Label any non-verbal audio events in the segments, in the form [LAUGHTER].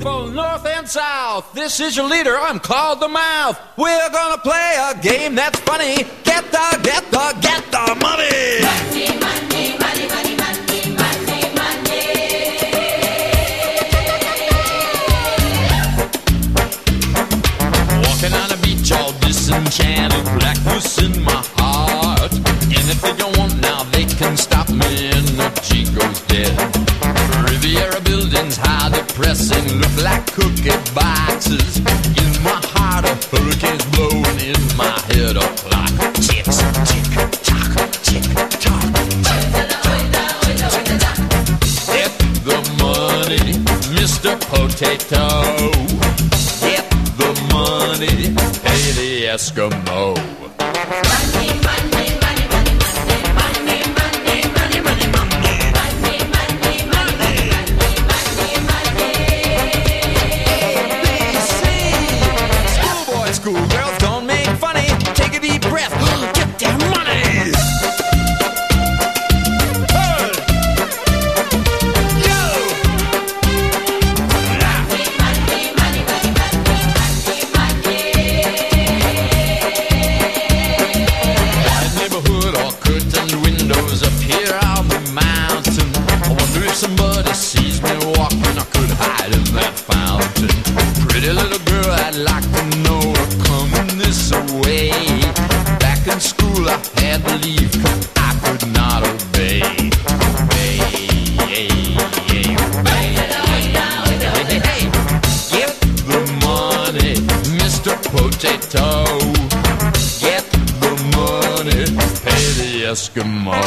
From north and south, this is your leader. I'm called the Mouth. We're gonna play a game that's funny. Get the, get the, get the money. Money, money, money, money, money, money, money. Walking on a beach all disenchanted, blackness in my heart. And if they don't want now, they can stop me. hurricane's blowing in my head a clock. Tick, tick, tock, tick, tock. Get the money, Mr. Potato. Get the money, pay the Eskimo. Good morning.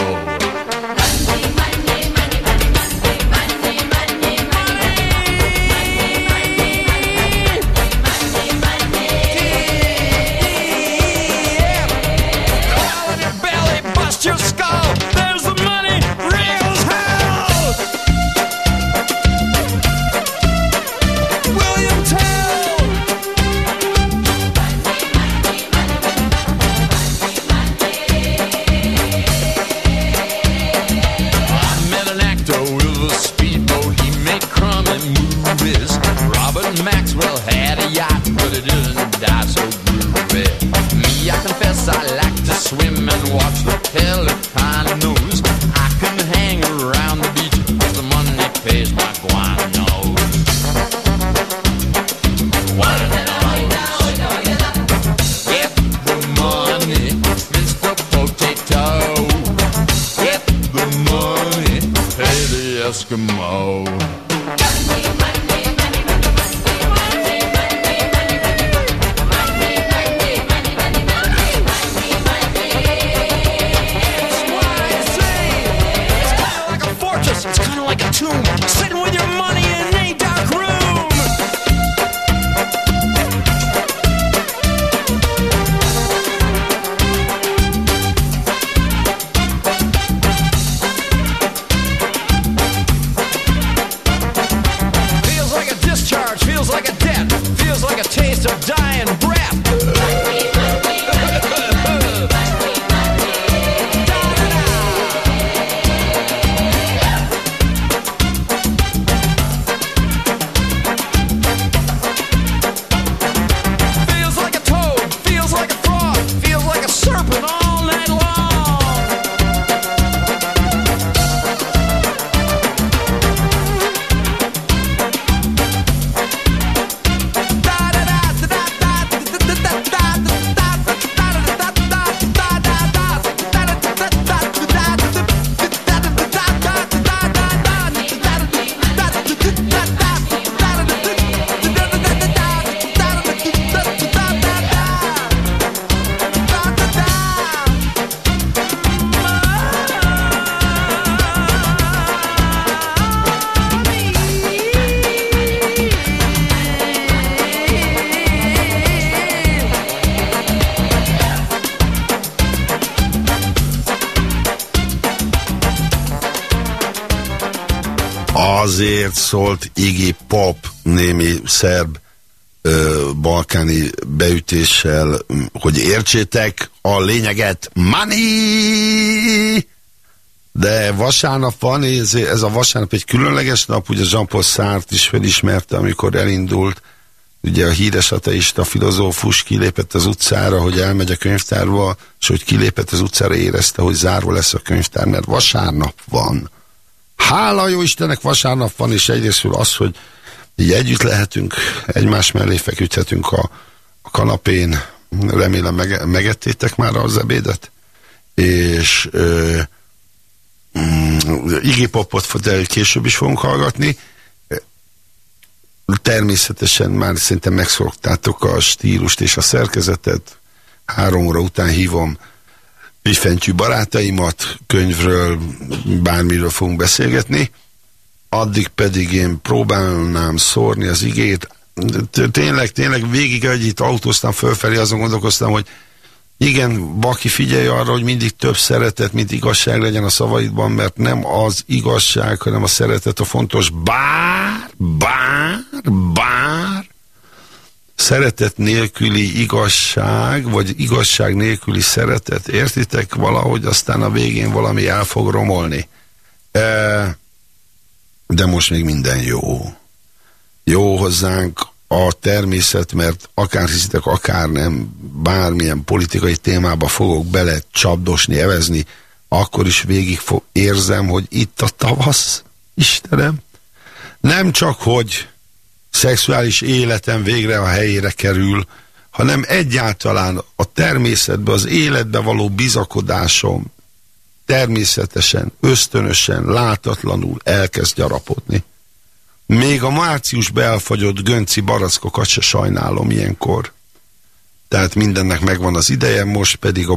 ezért szólt Iggy Pop némi szerb ö, balkáni beütéssel, hogy értsétek a lényeget, money! De vasárnap van, ez, ez a vasárnap egy különleges nap, ugye Jean-Paul Sartre is felismerte, amikor elindult, ugye a híres ateista filozófus kilépett az utcára, hogy elmegy a könyvtárba, és hogy kilépett az utcára érezte, hogy zárva lesz a könyvtár, mert vasárnap van. Hála jó Istennek vasárnap van, és egyrésztről az, hogy így együtt lehetünk, egymás mellé feküdhetünk a, a kanapén, remélem mege, megettétek már az ebédet, és ö, mm, Iggy később is fogunk hallgatni, természetesen már szerintem megszoktátok a stílust és a szerkezetet, három óra után hívom Bifentyű barátaimat, könyvről, bármiről fogunk beszélgetni, addig pedig én próbálnám szórni az igét. Tényleg, tényleg végig, hogy itt autóztam fölfelé, azon gondolkoztam, hogy igen, Baki, figyelj arra, hogy mindig több szeretet, mint igazság legyen a szavaidban, mert nem az igazság, hanem a szeretet a fontos. Bár, bár, bár, szeretet nélküli igazság, vagy igazság nélküli szeretet, értitek? Valahogy aztán a végén valami el fog romolni. E, de most még minden jó. Jó hozzánk a természet, mert akár hiszitek, akár nem, bármilyen politikai témába fogok bele csapdosni, evezni, akkor is végig érzem, hogy itt a tavasz, Istenem. Nem csak, hogy szexuális életem végre a helyére kerül, hanem egyáltalán a természetbe, az életbe való bizakodásom természetesen, ösztönösen, látatlanul elkezd gyarapodni. Még a márciusba elfagyott gönci barackokat se sajnálom ilyenkor. Tehát mindennek megvan az ideje, most pedig a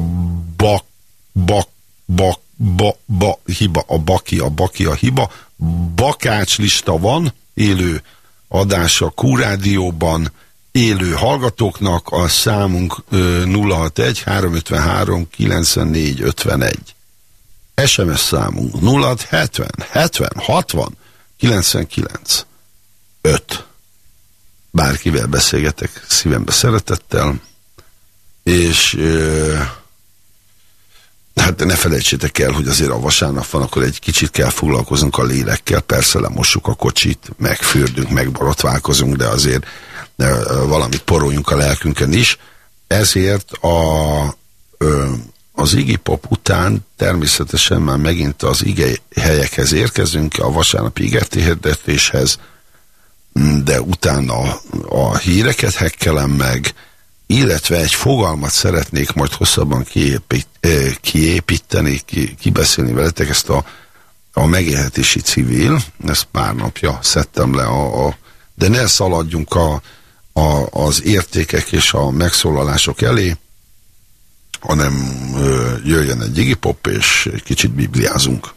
bak, bak, bak, ba, ba, hiba, a baki, a baki, a hiba. Bakács lista van, élő adása Kúrádióban, élő hallgatóknak, a számunk ö, 061 353 94 51. SMS számunk 0670 70 60 99 5. Bárkivel beszélgetek szívembe szeretettel, és hát ne felejtsétek el, hogy azért a vasárnap van, akkor egy kicsit kell foglalkozunk a lélekkel, persze lemossuk a kocsit, megfürdünk, megborotválkozunk, de azért valamit poroljunk a lelkünkön is. Ezért a az Iggy Pop után természetesen már megint az ige helyekhez érkezünk, a vasárnapi igeti hirdetéshez, de utána a híreket hekkelem meg, illetve egy fogalmat szeretnék majd hosszabban kiépít, kiépíteni, ki, kibeszélni veletek, ezt a, a megélhetési civil, ezt pár napja szedtem le, a, a, de ne szaladjunk a, a, az értékek és a megszólalások elé, hanem ö, jöjjön egy Iggy Pop, és kicsit bibliázunk.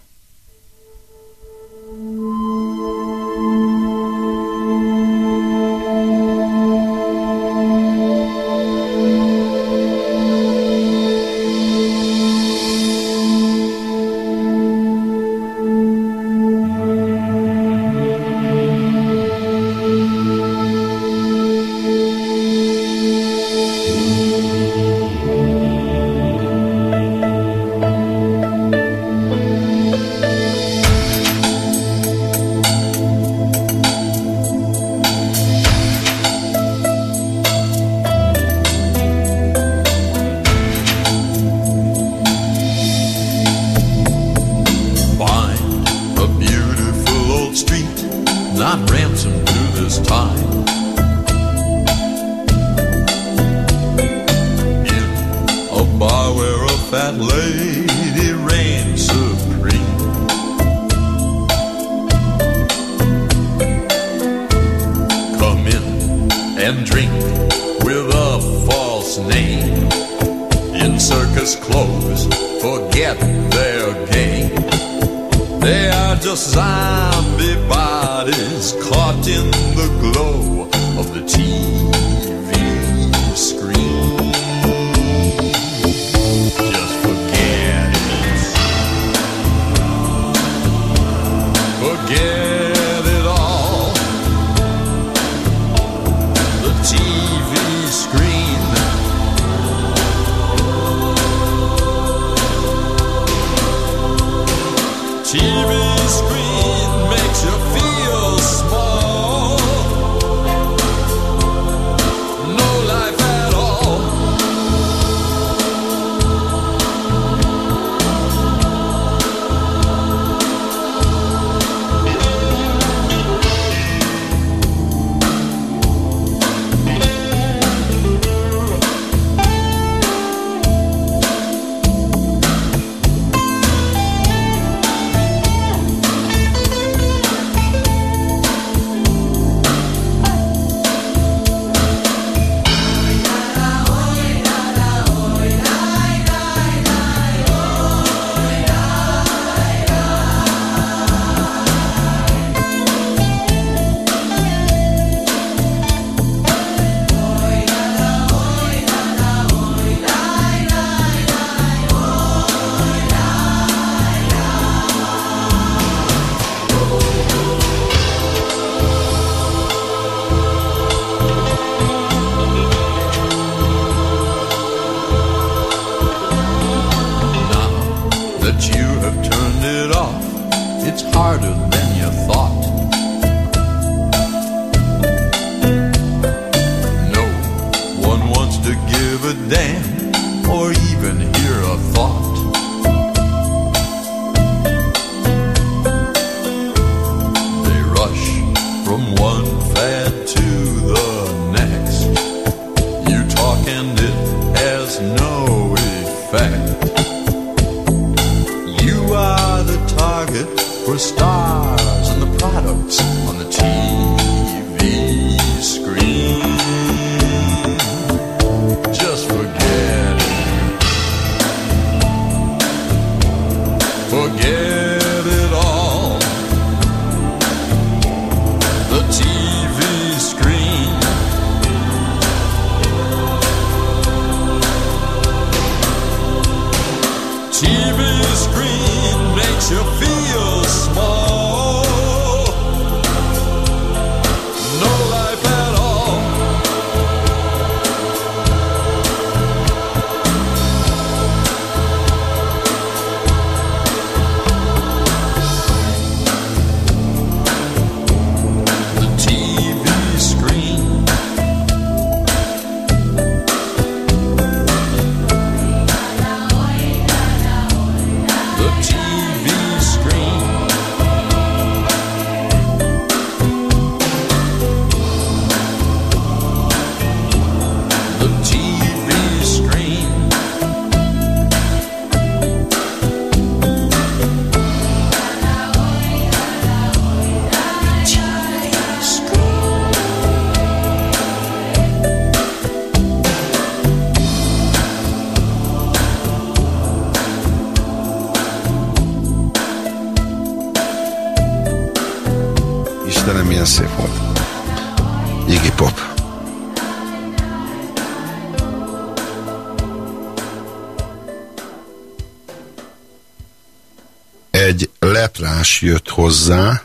Hozzá,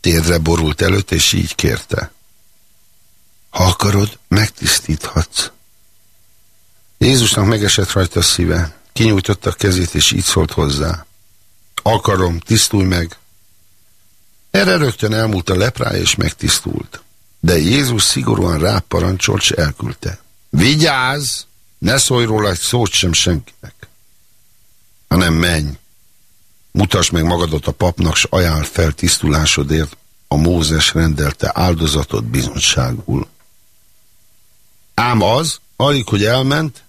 térdre borult előtt, és így kérte. Ha akarod, megtisztíthatsz. Jézusnak megesett rajta a szíve, kinyújtotta a kezét, és így szólt hozzá. Akarom, tisztulj meg. Erre rögtön elmúlt a leprája, és megtisztult. De Jézus szigorúan ráparancsolt, és elküldte. Vigyázz! Ne szólj róla egy szót sem senkinek, hanem menj, Mutasd meg magadat a papnak, s ajánl fel tisztulásodért a Mózes rendelte áldozatot bizonyságul. Ám az, alig, hogy elment,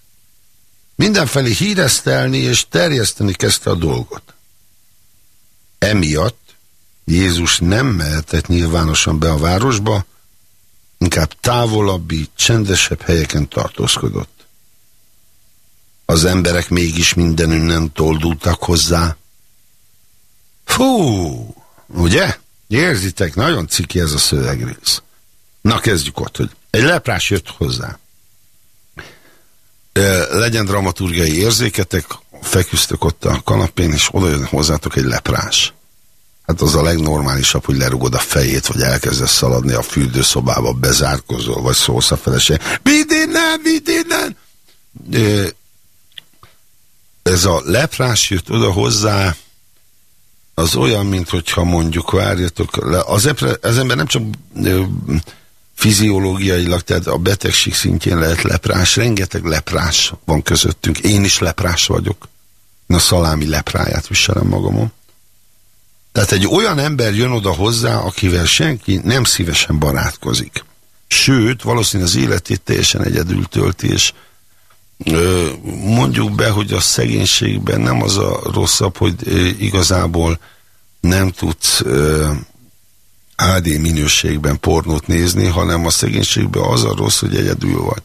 mindenfelé híresztelni és terjeszteni kezdte a dolgot. Emiatt Jézus nem mehetett nyilvánosan be a városba, inkább távolabbi, csendesebb helyeken tartózkodott. Az emberek mégis mindenünnen toldultak hozzá, Fú, ugye? Érzitek, nagyon ciki ez a szövegrész. Na kezdjük ott, hogy egy leprás jött hozzá. Legyen dramaturgiai érzéketek, feküztök ott a kanapén, és oda jön hozzátok egy leprás. Hát az a legnormálisabb, hogy lerugod a fejét, vagy elkezdesz szaladni a fürdőszobába, bezárkozol, vagy szólsz a feleség. Vidd innen, vidd innen! Ez a leprás jött oda hozzá, az olyan, mint hogyha mondjuk, várjatok, az, epre, az ember nem csak ö, fiziológiailag, tehát a betegség szintjén lehet leprás, rengeteg leprás van közöttünk, én is leprás vagyok, én a szalámi lepráját viselem magamon. Tehát egy olyan ember jön oda hozzá, akivel senki nem szívesen barátkozik. Sőt, valószínűleg az életét teljesen egyedül tölti, és mondjuk be, hogy a szegénységben nem az a rosszabb, hogy igazából nem tudsz HD minőségben pornót nézni, hanem a szegénységben az a rossz, hogy egyedül vagy.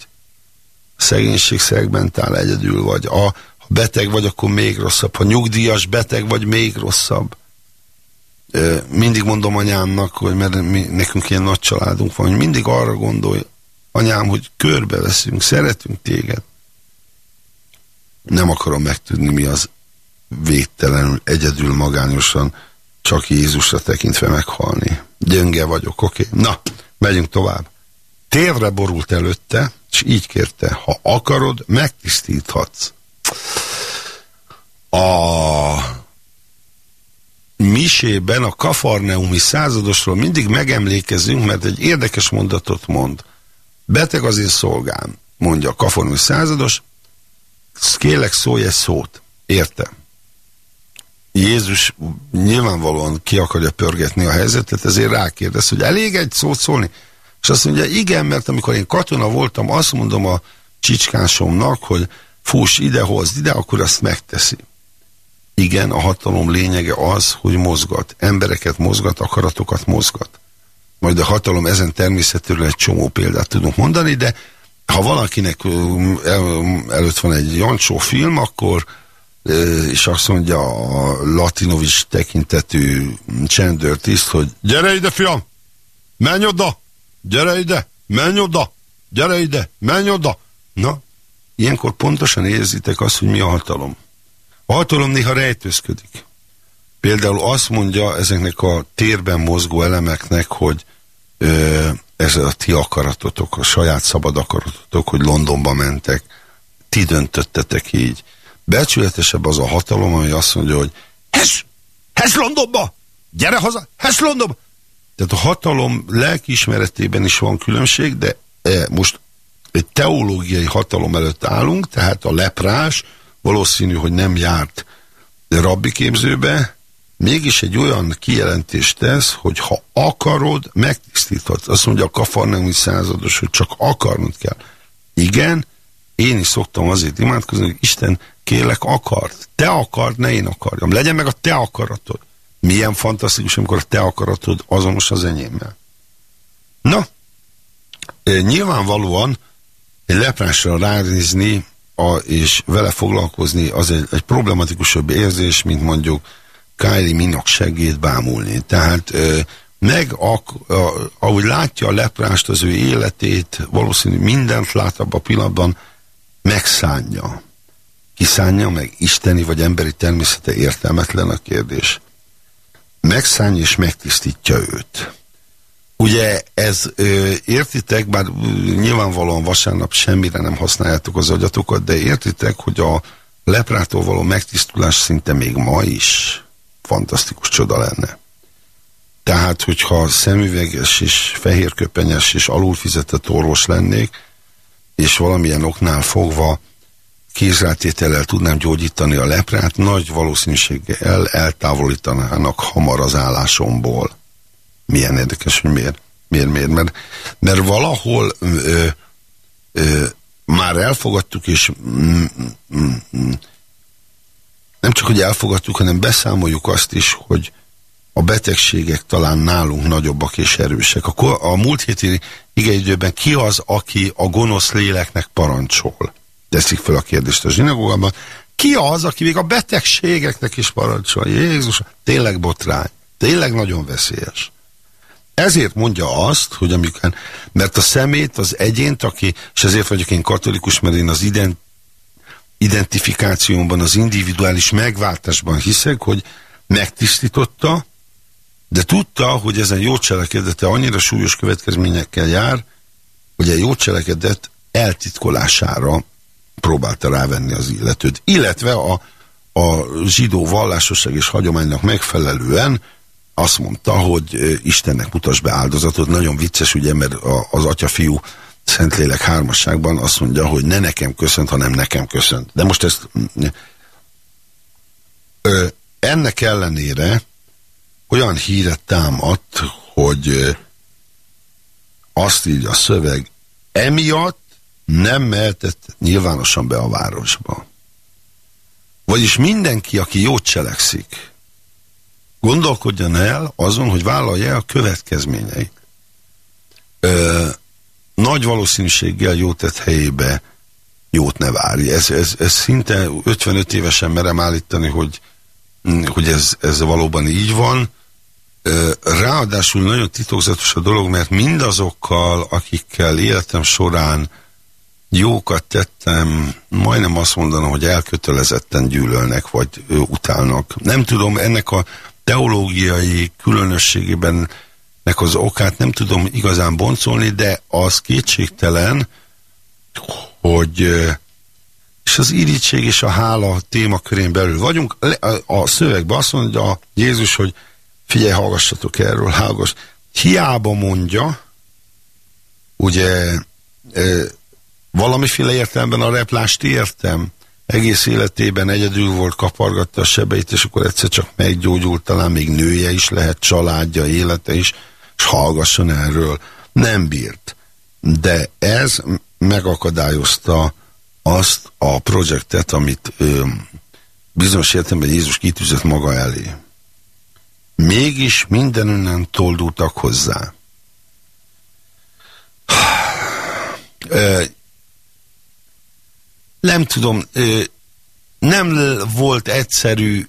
A szegénység szegmentál, egyedül vagy. A, ha beteg vagy, akkor még rosszabb. Ha nyugdíjas beteg vagy, még rosszabb. Mindig mondom anyámnak, hogy mert mi, nekünk ilyen nagy családunk van, hogy mindig arra gondolj, anyám, hogy körbeveszünk, szeretünk téged nem akarom megtudni, mi az végtelenül, egyedül, magányosan, csak Jézusra tekintve meghalni. Gyönge vagyok, oké? Okay? Na, megyünk tovább. Tévre borult előtte, és így kérte, ha akarod, megtisztíthatsz. A misében a kafarneumi századosról mindig megemlékezünk, mert egy érdekes mondatot mond. Beteg az én szolgám, mondja a kafarneumi százados, kélek szólj egy szót. Értem. Jézus nyilvánvalóan ki akarja pörgetni a helyzetet, ezért rákérdez, hogy elég egy szót szólni? És azt mondja, igen, mert amikor én katona voltam, azt mondom a csicskásomnak, hogy fuss ide, hozd ide, akkor azt megteszi. Igen, a hatalom lényege az, hogy mozgat. Embereket mozgat, akaratokat mozgat. Majd a hatalom ezen természetről egy csomó példát tudunk mondani, de ha valakinek el, előtt van egy Jancsó film, akkor és azt mondja a Latinovics tekintetű csendőrtiszt, hogy gyere ide, fiam, menj oda, gyere ide, menj oda, gyere ide, menj oda. Na, ilyenkor pontosan érzitek azt, hogy mi a hatalom. A hatalom néha rejtőzködik. Például azt mondja ezeknek a térben mozgó elemeknek, hogy ö, ez a ti akaratotok, a saját szabad akaratotok, hogy Londonba mentek, ti döntöttetek így. Becsületesebb az a hatalom, ami azt mondja, hogy Hes! Hes Londonba! Gyere haza! Hes Londonba! Tehát a hatalom lelkiismeretében is van különbség, de e, most egy teológiai hatalom előtt állunk, tehát a leprás valószínű, hogy nem járt rabbi képzőbe, mégis egy olyan kijelentést tesz, hogy ha akarod, megtisztíthatsz. Azt mondja a kafarnaumi százados, hogy csak akarnod kell. Igen, én is szoktam azért imádkozni, hogy Isten kérlek akart. Te akard, ne én akarjam. Legyen meg a te akaratod. Milyen fantasztikus, amikor a te akaratod azonos az enyémmel. Na, e, nyilvánvalóan egy leprásra ránézni a, és vele foglalkozni az egy, egy problematikusabb érzés, mint mondjuk Kylie Minak segít bámulni. Tehát meg, ahogy látja a leprást, az ő életét, valószínű mindent lát abban a pillanatban, megszánja. Kiszánja meg isteni vagy emberi természete értelmetlen a kérdés. Megszánja és megtisztítja őt. Ugye ez, értitek, bár nyilvánvalóan vasárnap semmire nem használjátok az agyatokat, de értitek, hogy a leprától való megtisztulás szinte még ma is fantasztikus csoda lenne. Tehát, hogyha szemüveges és fehérköpenyes és alulfizetett orvos lennék, és valamilyen oknál fogva kézrátétellel tudnám gyógyítani a leprát, nagy valószínűséggel eltávolítanának hamar az állásomból. Milyen érdekes, hogy miért. Miért, miért? Mert, mert valahol ö, ö, már elfogadtuk, és mm, mm, nem csak, hogy elfogadtuk, hanem beszámoljuk azt is, hogy a betegségek talán nálunk nagyobbak és erősek. A, a múlt héti igeidőben ki az, aki a gonosz léleknek parancsol? Teszik fel a kérdést a zsinagógában. Ki az, aki még a betegségeknek is parancsol? Jézus, tényleg botrány. Tényleg nagyon veszélyes. Ezért mondja azt, hogy amikor, mert a szemét, az egyént, aki, és ezért vagyok én katolikus, mert én az ident, identifikációmban, az individuális megváltásban hiszek, hogy megtisztította, de tudta, hogy ezen jó cselekedete annyira súlyos következményekkel jár, hogy a jó cselekedet eltitkolására próbálta rávenni az illetőt. Illetve a, a zsidó vallásosság és hagyománynak megfelelően azt mondta, hogy Istennek mutass be áldozatot. Nagyon vicces, ugye, mert az atya-fiú Szentlélek hármasságban azt mondja, hogy ne nekem köszönt, hanem nekem köszönt. De most ezt ö, ennek ellenére olyan híret támadt, hogy azt így a szöveg, emiatt nem mehetett nyilvánosan be a városba. Vagyis mindenki, aki jót cselekszik, gondolkodjon el azon, hogy vállalja a következményeit. Ö, nagy valószínűséggel jót tett helyébe jót ne várj. Ez, ez, ez szinte 55 évesen merem állítani, hogy, hogy ez, ez valóban így van. Ráadásul nagyon titokzatos a dolog, mert mindazokkal, akikkel életem során jókat tettem, majdnem azt mondanom, hogy elkötelezetten gyűlölnek, vagy utálnak. Nem tudom, ennek a teológiai különösségében nek az okát nem tudom igazán boncolni, de az kétségtelen, hogy és az irítség és a hála témakörén belül vagyunk. A szövegben azt mondja Jézus, hogy figyelj, hallgassatok erről, hallgass. Hiába mondja, ugye valamiféle értelemben a replást értem, egész életében egyedül volt, kapargatta a sebeit, és akkor egyszer csak meggyógyult, talán még nője is lehet, családja, élete is, és hallgasson erről. Nem bírt. De ez megakadályozta azt a projektet, amit ö, bizonyos értelemben Jézus kitűzött maga elé. Mégis minden toldultak hozzá. Nem tudom, nem volt egyszerű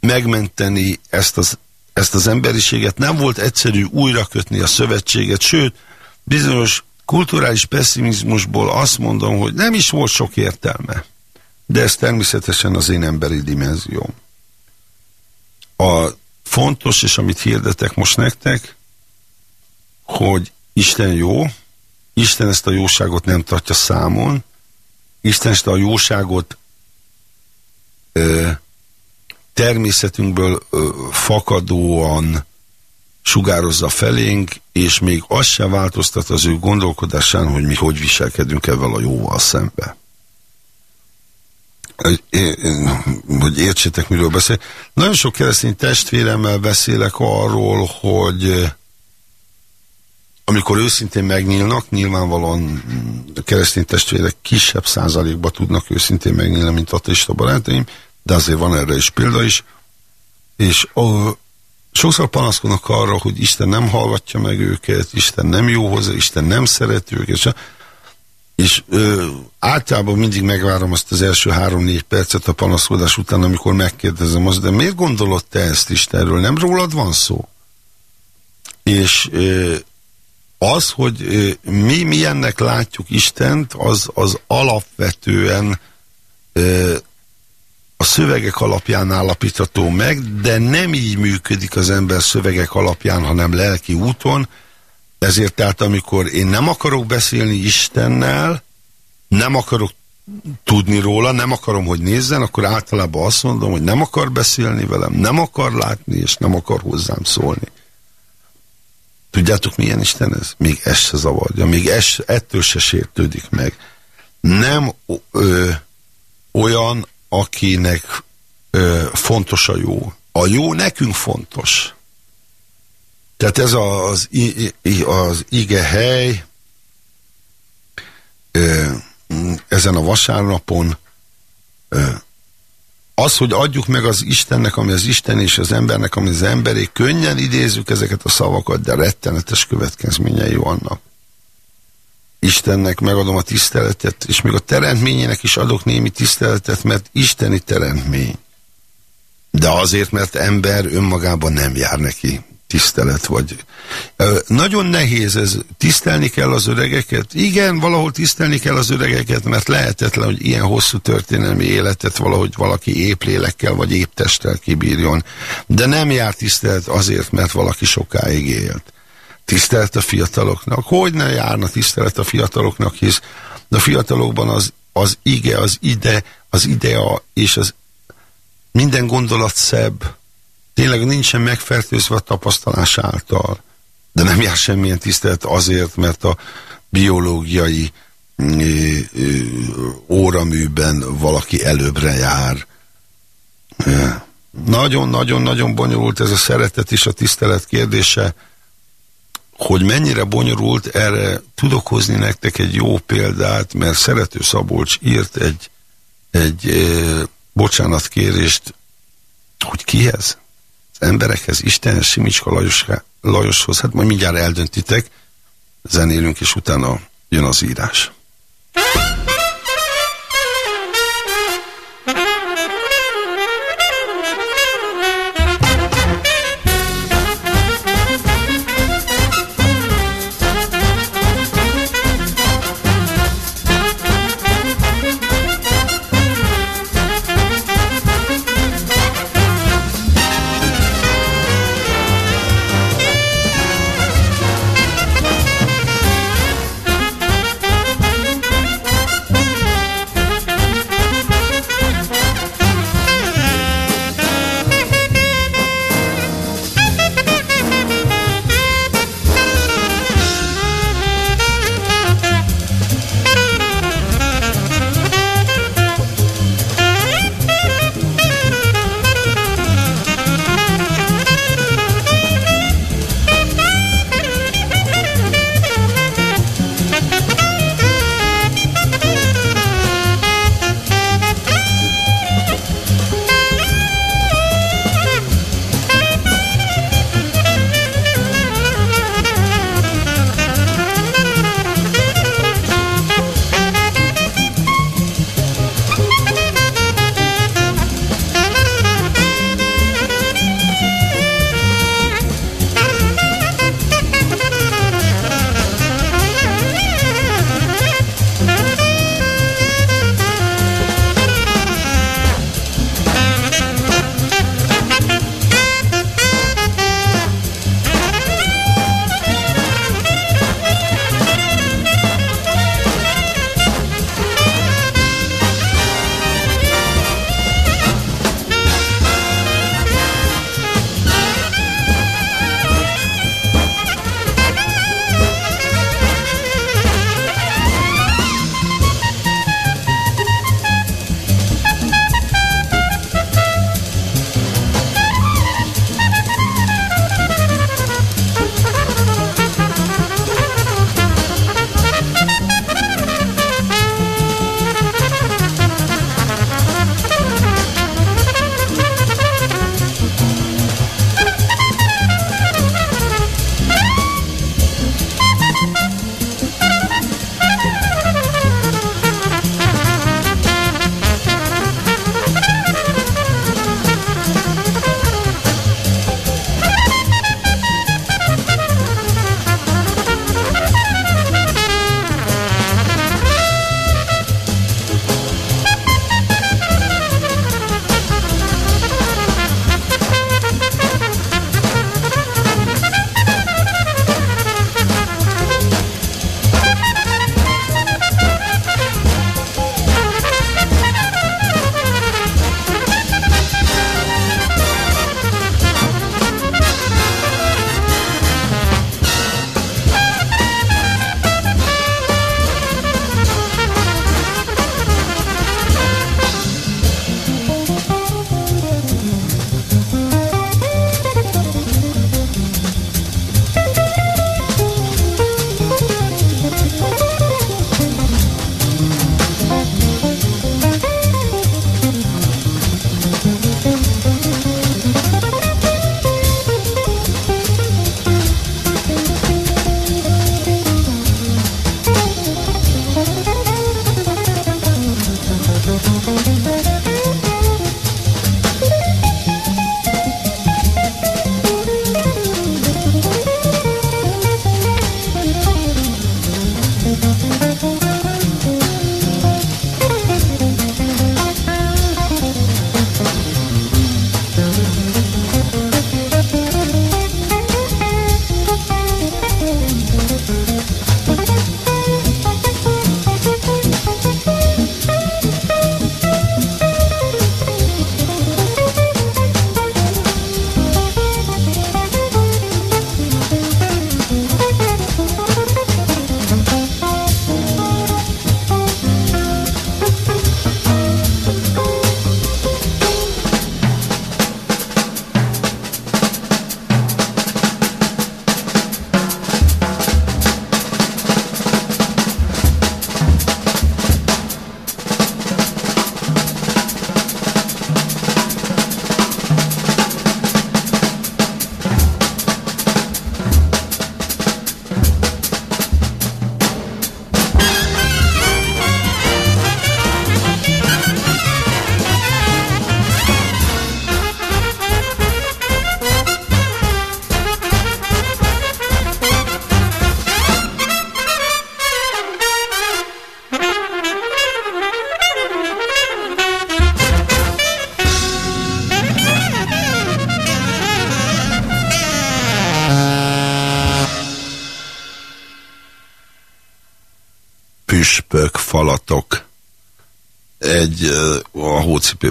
megmenteni ezt az ezt az emberiséget, nem volt egyszerű újra kötni a szövetséget, sőt, bizonyos kulturális pessimizmusból azt mondom, hogy nem is volt sok értelme. De ez természetesen az én emberi dimenzióm. a fontos, és amit hirdetek most nektek, hogy Isten jó, Isten ezt a jóságot nem tartja számon, Isten ezt a jóságot ö, természetünkből fakadóan sugározza felénk, és még az sem változtat az ő gondolkodásán, hogy mi hogy viselkedünk ezzel a jóval szembe. Hogy értsétek, miről beszél. Nagyon sok keresztény testvéremmel beszélek arról, hogy amikor őszintén megnyílnak, nyilvánvalóan keresztény testvérek kisebb százalékba tudnak őszintén megnyílni, mint ateista barátaim, de azért van erre is példa is, és ó, sokszor panaszkodnak arra, hogy Isten nem hallgatja meg őket, Isten nem jó hozzá, Isten nem szeret őket, és ö, általában mindig megvárom azt az első három-négy percet a panaszkodás után, amikor megkérdezem azt, de miért gondolod te ezt Istenről? Nem rólad van szó? És ö, az, hogy mi milyennek látjuk Istent, az, az alapvetően a szövegek alapján állapítható meg, de nem így működik az ember szövegek alapján, hanem lelki úton. Ezért tehát, amikor én nem akarok beszélni Istennel, nem akarok tudni róla, nem akarom, hogy nézzen, akkor általában azt mondom, hogy nem akar beszélni velem, nem akar látni, és nem akar hozzám szólni. Tudjátok, milyen Isten ez? Még ez se zavarja, még ez, ettől se sértődik meg. Nem ö, olyan, akinek ö, fontos a jó. A jó nekünk fontos. Tehát ez az, az ige hely ö, ezen a vasárnapon ö, az, hogy adjuk meg az Istennek, ami az Isten és az embernek, ami az emberé, könnyen idézzük ezeket a szavakat, de rettenetes következményei vannak. Istennek megadom a tiszteletet, és még a teremtményének is adok némi tiszteletet, mert isteni teremtmény. De azért, mert ember önmagában nem jár neki tisztelet, vagy nagyon nehéz ez, tisztelni kell az öregeket. Igen, valahol tisztelni kell az öregeket, mert lehetetlen, hogy ilyen hosszú történelmi életet valahogy valaki épp lélekkel, vagy épp testtel kibírjon. De nem jár tisztelet azért, mert valaki sokáig élt. Tisztelet a fiataloknak. Hogy ne járna tisztelet a fiataloknak, hisz a fiatalokban az, az ige, az ide, az idea és az minden gondolat szebb, tényleg nincsen megfertőzve a tapasztalás által, de nem jár semmilyen tisztelet azért, mert a biológiai óraműben valaki előbbre jár. Nagyon-nagyon-nagyon bonyolult ez a szeretet és a tisztelet kérdése, hogy mennyire bonyolult, erre tudok hozni nektek egy jó példát, mert Szerető Szabolcs írt egy, egy bocsánatkérést, hogy kihez? emberekhez, Istenhez, Simicska Lajos, Lajoshoz, hát majd mindjárt eldöntitek, zenélünk, és utána jön az írás. püspök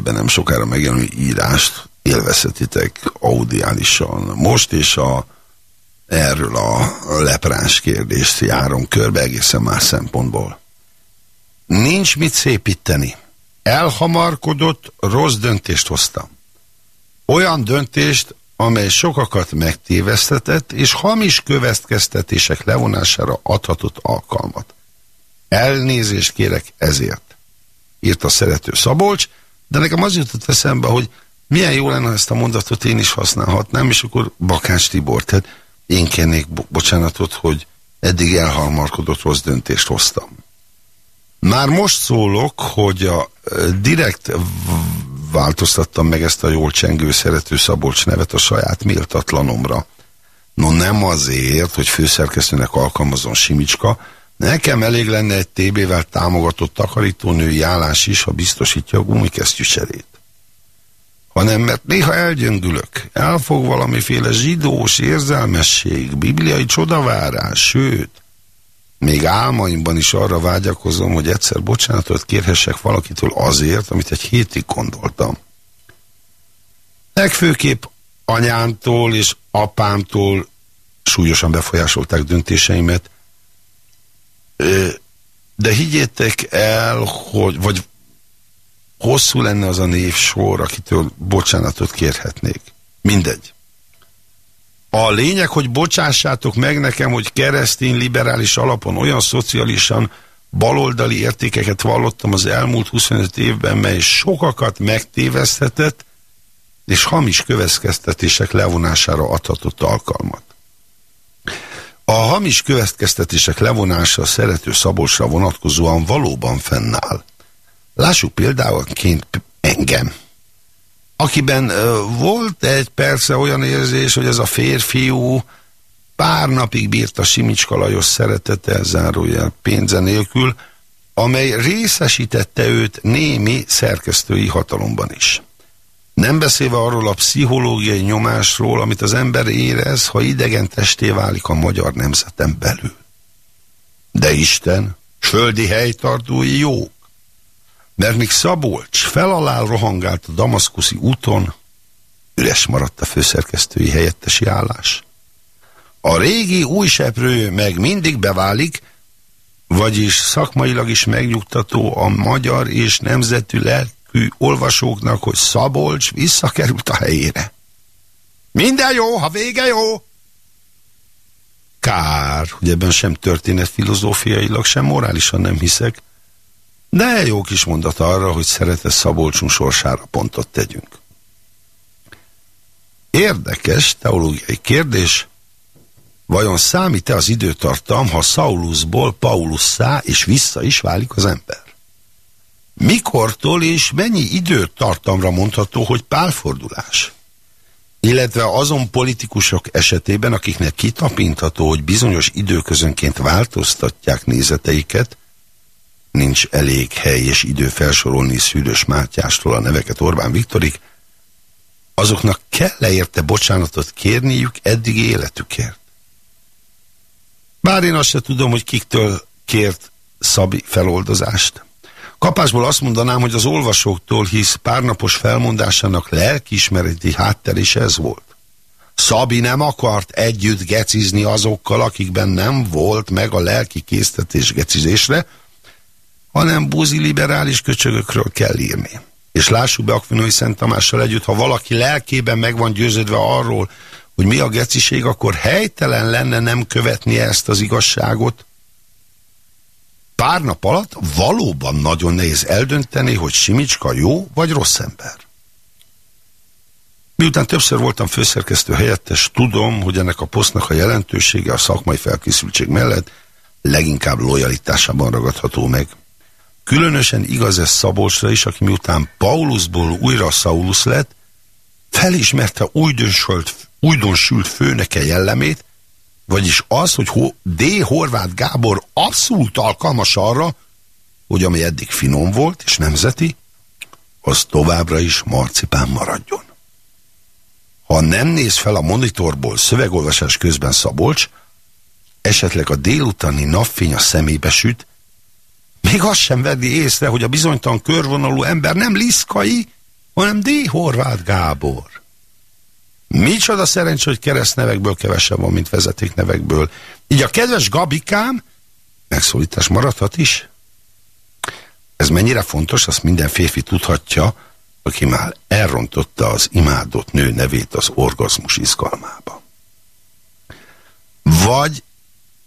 hócipőben nem sokára megjelenő írást élvezhetitek audiálisan. Most és a erről a lepráns kérdést járom körbe egészen más szempontból. Nincs mit szépíteni. Elhamarkodott, rossz döntést hoztam. Olyan döntést, amely sokakat megtévesztetett, és hamis következtetések levonására adhatott alkalmat. Elnézést kérek ezért, írt a szerető Szabolcs, de nekem az jutott eszembe, hogy milyen jó lenne, ezt a mondatot én is használhatnám, és akkor Bakács Tibor, tehát én kérnék bocsánatot, hogy eddig elhalmarkodott rossz döntést hoztam. Már most szólok, hogy a direkt változtattam meg ezt a jól csengő szerető Szabolcs nevet a saját méltatlanomra. No nem azért, hogy főszerkesztőnek alkalmazom Simicska, nekem elég lenne egy TB-vel támogatott takarítónői állás is, ha biztosítja a gumikesztyűcserét hanem mert néha elgyöngülök, elfog valamiféle zsidós érzelmesség, bibliai csodavárás, sőt, még álmaimban is arra vágyakozom, hogy egyszer bocsánatot kérhessek valakitől azért, amit egy hétig gondoltam. Legfőképp anyámtól és apámtól súlyosan befolyásolták döntéseimet, de higgyétek el, hogy, vagy hosszú lenne az a névsor, akitől bocsánatot kérhetnék. Mindegy. A lényeg, hogy bocsássátok meg nekem, hogy keresztény liberális alapon olyan szocialisan baloldali értékeket vallottam az elmúlt 25 évben, mely sokakat megtéveszthetett, és hamis következtetések levonására adhatott alkalmat. A hamis következtetések levonása a szerető Szabolcsra vonatkozóan valóban fennáll. Lássuk például ként engem, akiben volt egy persze olyan érzés, hogy ez a férfiú pár napig bírta Simicska Lajos szeretete, zárójel pénze nélkül, amely részesítette őt némi szerkesztői hatalomban is. Nem beszélve arról a pszichológiai nyomásról, amit az ember érez, ha idegen testé válik a magyar nemzeten belül. De Isten, földi helytartói jók, mert míg Szabolcs felalál rohangált a damaszkuszi úton, üres maradt a főszerkesztői helyettesi állás. A régi új seprő meg mindig beválik, vagyis szakmailag is megnyugtató a magyar és nemzetű lelkű olvasóknak, hogy Szabolcs visszakerült a helyére. Minden jó, ha vége jó! Kár, hogy ebben sem történet filozófiailag, sem morálisan nem hiszek, de jó kis mondat arra, hogy szeretett Szabolcsunk sorsára pontot tegyünk. Érdekes teológiai kérdés, vajon számít-e az időtartam, ha Saulusból Paulusszá és vissza is válik az ember? Mikortól és mennyi időtartamra mondható, hogy pálfordulás? Illetve azon politikusok esetében, akiknek kitapintható, hogy bizonyos időközönként változtatják nézeteiket, nincs elég hely és idő felsorolni Szűrös Mátyástól a neveket Orbán Viktorik, azoknak kell-e érte bocsánatot kérniük eddig életükért? Bár én azt se tudom, hogy kiktől kért Szabi feloldozást. Kapásból azt mondanám, hogy az olvasóktól, hisz párnapos felmondásának lelkiismereti hátter is ez volt. Szabi nem akart együtt gecizni azokkal, akikben nem volt meg a lelki késztetés gecizésre, hanem búzi liberális köcsögökről kell írni. És lássuk be Akvinói Szent Tamással együtt, ha valaki lelkében meg van győződve arról, hogy mi a geciség, akkor helytelen lenne nem követni ezt az igazságot. Pár nap alatt valóban nagyon nehéz eldönteni, hogy Simicska jó vagy rossz ember. Miután többször voltam főszerkesztő helyettes, tudom, hogy ennek a posztnak a jelentősége a szakmai felkészültség mellett leginkább lojalitásában ragadható meg. Különösen igaz ez Szabolcsra is, aki miután Paulusból újra Saulus lett, felismerte újdonsült, újdonsült főneke jellemét, vagyis az, hogy D. Horváth Gábor abszolút alkalmas arra, hogy ami eddig finom volt és nemzeti, az továbbra is marcipán maradjon. Ha nem néz fel a monitorból szövegolvasás közben Szabolcs, esetleg a délutáni napfény a szemébe süt, még azt sem veddi észre, hogy a bizonytalan körvonalú ember nem Liszkai, hanem D. Horváth Gábor. Micsoda szerencs, hogy keresztnevekből kevesebb van, mint vezetéknevekből. Így a kedves Gabikám megszólítás maradhat is. Ez mennyire fontos, azt minden férfi tudhatja, aki már elrontotta az imádott nő nevét az orgazmus izgalmába. Vagy,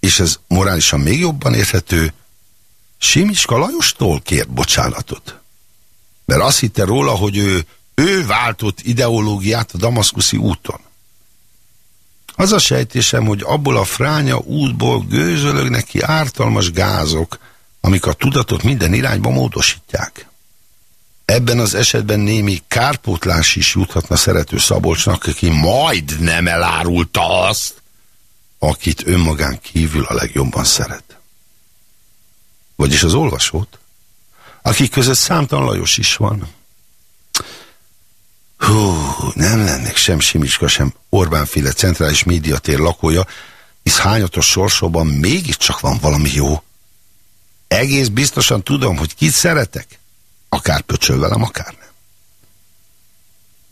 és ez morálisan még jobban érthető, Simicska Lajostól kért bocsánatot. Mert azt hitte róla, hogy ő, ő váltott ideológiát a damaszkuszi úton. Az a sejtésem, hogy abból a fránya útból gőzölög neki ártalmas gázok, amik a tudatot minden irányba módosítják. Ebben az esetben némi kárpótlás is juthatna szerető Szabolcsnak, aki majd nem elárulta azt, akit önmagán kívül a legjobban szeret. Vagyis az olvasót, akik között számtalan Lajos is van. Hú, nem lennék sem Simicska, sem Orbánféle centrális médiatér lakója, hisz hányatos sorsóban mégiscsak van valami jó. Egész biztosan tudom, hogy kit szeretek. Akár pöcsöl velem, akár nem.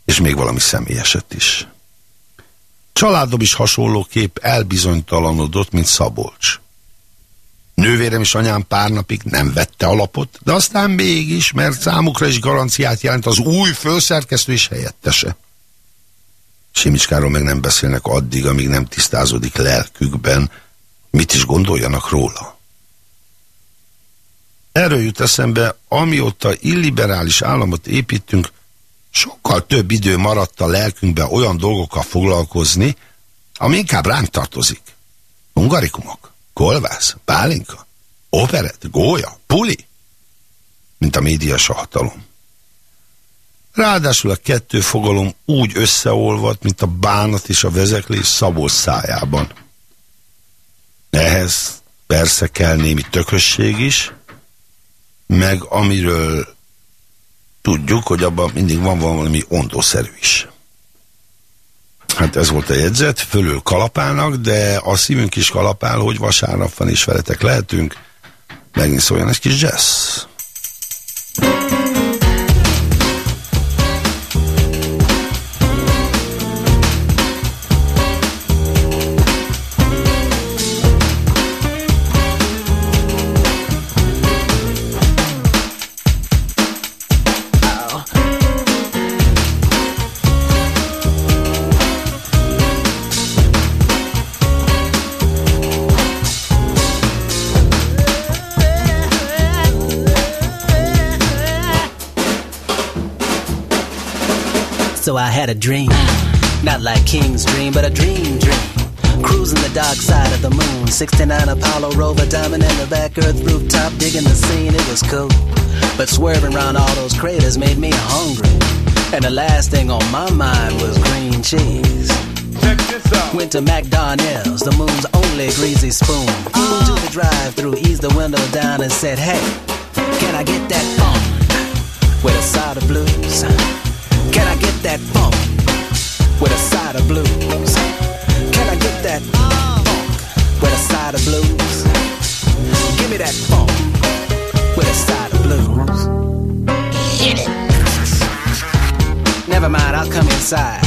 És még valami személyeset is. Családom is hasonlóképp elbizonytalanodott, mint Szabolcs. Nővérem és anyám pár napig nem vette alapot, de aztán mégis, mert számukra is garanciát jelent az új főszerkesztő és helyettese. Simicskáról meg nem beszélnek addig, amíg nem tisztázódik lelkükben, mit is gondoljanak róla. Erről jut eszembe, amióta illiberális államot építünk, sokkal több idő maradt a lelkünkben olyan dolgokkal foglalkozni, ami inkább ránk tartozik. Ungarikumok, kolvász, pálinka, operet, gólya, puli, mint a médiás hatalom. Ráadásul a kettő fogalom úgy összeolvadt, mint a bánat és a vezeklés szabó szájában. Ehhez persze kell némi tökösség is, meg amiről tudjuk, hogy abban mindig van valami ondószerű is. Hát ez volt a jegyzet, fölül kalapálnak, de a szívünk is kalapál, hogy vasárnap van és veletek lehetünk. Megint szóljon egy kis jazz. Had a dream. Not like King's dream, but a dream dream. Cruising the dark side of the moon. 69 Apollo rover diamond in the back earth rooftop, digging the scene. It was cool. But swerving around all those craters made me hungry. And the last thing on my mind was green cheese. Check this out. Went to McDonald's, the moon's only greasy spoon. Flew to the drive-through, eased the window down and said, Hey, can I get that funk with a side of blues? Can I get that funk with a side of blues? Can I get that funk with a side of blues? Give me that funk with a side of blues. Hit it. Never mind, I'll come inside.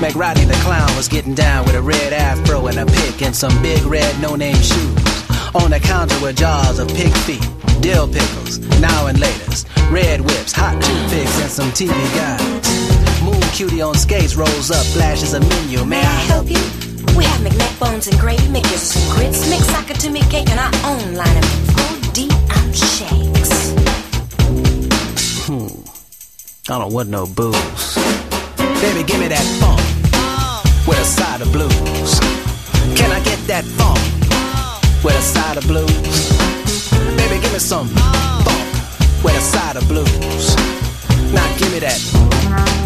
Meg Rodney the clown was getting down with a red afro and a pick and some big red no-name shoes. On the counter were jars of pig feet, dill pickles, now and laters, red whips, hot toothpicks, and some TV guides. Cutie on skates rolls up, flashes a menu. May I help you? We have McNeck bones and gravy, make you some grits, mix soccer to me cake, and our own line of full D and shakes. Hmm. I don't want no booze. Baby, give me that funk with a side of blues. Can I get that funk with a side of blues? Baby, give me some funk with a side of blues. Now give me that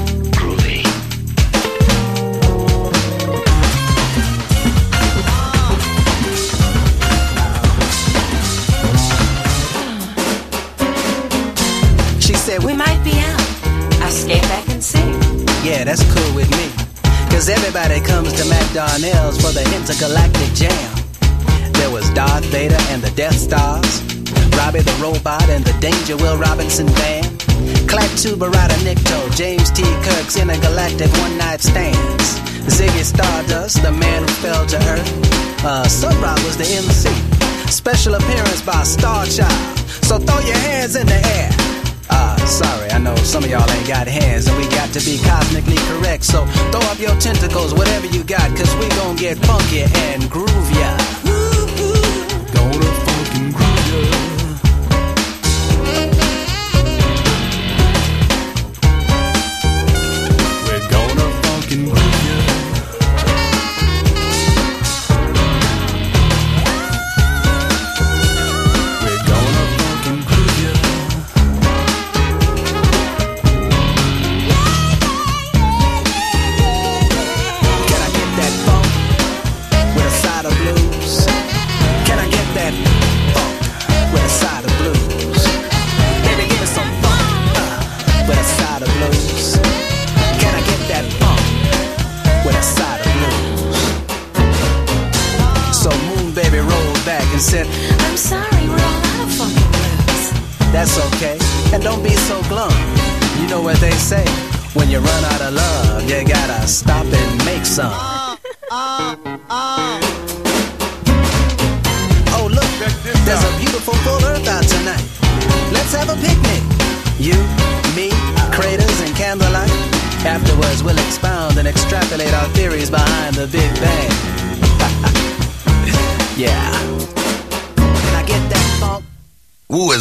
might be out. I'll stay back and see. Yeah, that's cool with me. Cause everybody comes to McDonald's for the intergalactic jam. There was Darth Vader and the Death Stars, Robbie the Robot and the Danger Will Robinson Band. Clap Nick Toe, James T. Kirk's intergalactic one night stands. Ziggy Stardust, the man who fell to earth. Uh, Sunrock was the MC. Special appearance by Star Child. So throw your hands in the air. Sorry, I know some of y'all ain't got hands and we got to be cosmically correct. So throw up your tentacles, whatever you got, cause we gon' get funky and groove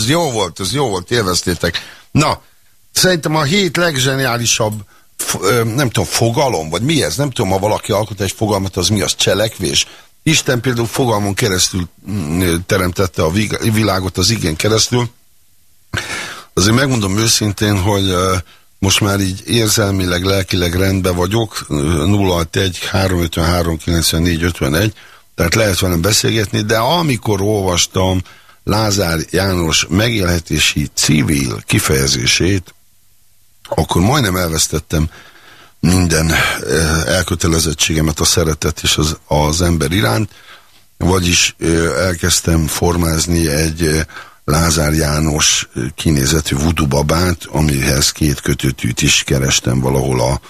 Jó volt, ez jó volt, élveztétek. Na, szerintem a hét legzseniálisabb nem tudom, fogalom, vagy mi ez? Nem tudom, ha valaki alkot egy fogalmat, az mi az? Cselekvés? Isten például fogalmon keresztül mm, teremtette a világot az igen keresztül. Azért megmondom őszintén, hogy most már így érzelmileg, lelkileg rendben vagyok, ö, 061 353 94 51, tehát lehet velem beszélgetni, de amikor olvastam Lázár János megélhetési civil kifejezését, akkor majdnem elvesztettem minden eh, elkötelezettségemet, a szeretet és az, az ember iránt, vagyis eh, elkezdtem formázni egy eh, Lázár János kinézetű voodoo babát, amihez két kötőtűt is kerestem valahol a,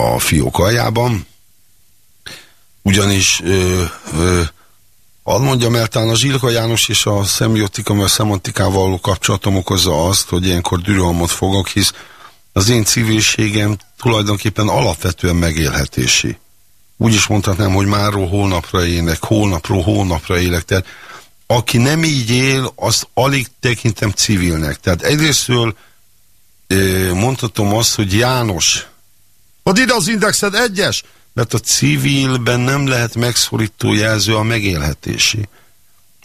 a fiók aljában, ugyanis ö, ö, El, talán a Zsilka János és a szemiotika, mert a szemantikával való kapcsolatom okozza azt, hogy ilyenkor dürülmot fogok, hisz az én civilségem tulajdonképpen alapvetően megélhetési. Úgy is mondhatnám, hogy máról holnapra élek, holnapról holnapra élek. Tehát aki nem így él, azt alig tekintem civilnek. Tehát egyrésztől mondhatom azt, hogy János, Add ide az indexed egyes, mert a civilben nem lehet megszorító jelző a megélhetési.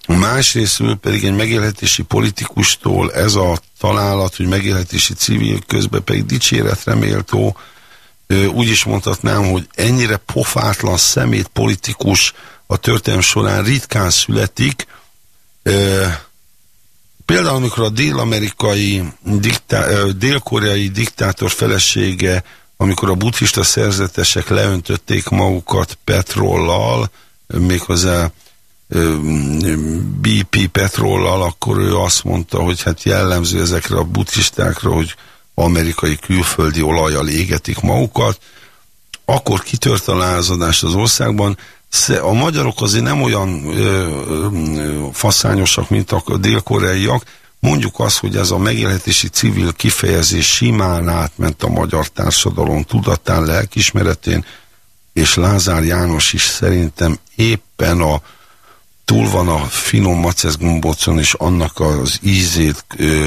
Másrésztről pedig egy megélhetési politikustól ez a találat, hogy megélhetési civil közben pedig dicséretre méltó, úgy is mondhatnám, hogy ennyire pofátlan szemét politikus a történelem során ritkán születik. Például, amikor a dél-amerikai, dél-koreai diktátor felesége amikor a buddhista szerzetesek leöntötték magukat petrollal, méghozzá BP petrollal, akkor ő azt mondta, hogy hát jellemző ezekre a buddhistákra, hogy amerikai külföldi olajjal égetik magukat, akkor kitört a lázadás az országban. A magyarok azért nem olyan ö, ö, faszányosak, mint a dél-koreaiak, Mondjuk azt, hogy ez a megélhetési civil kifejezés simán átment a magyar társadalom tudatán, lelkismeretén, és Lázár János is szerintem éppen a túl van a finom macezgombócon, és annak az ízét ö,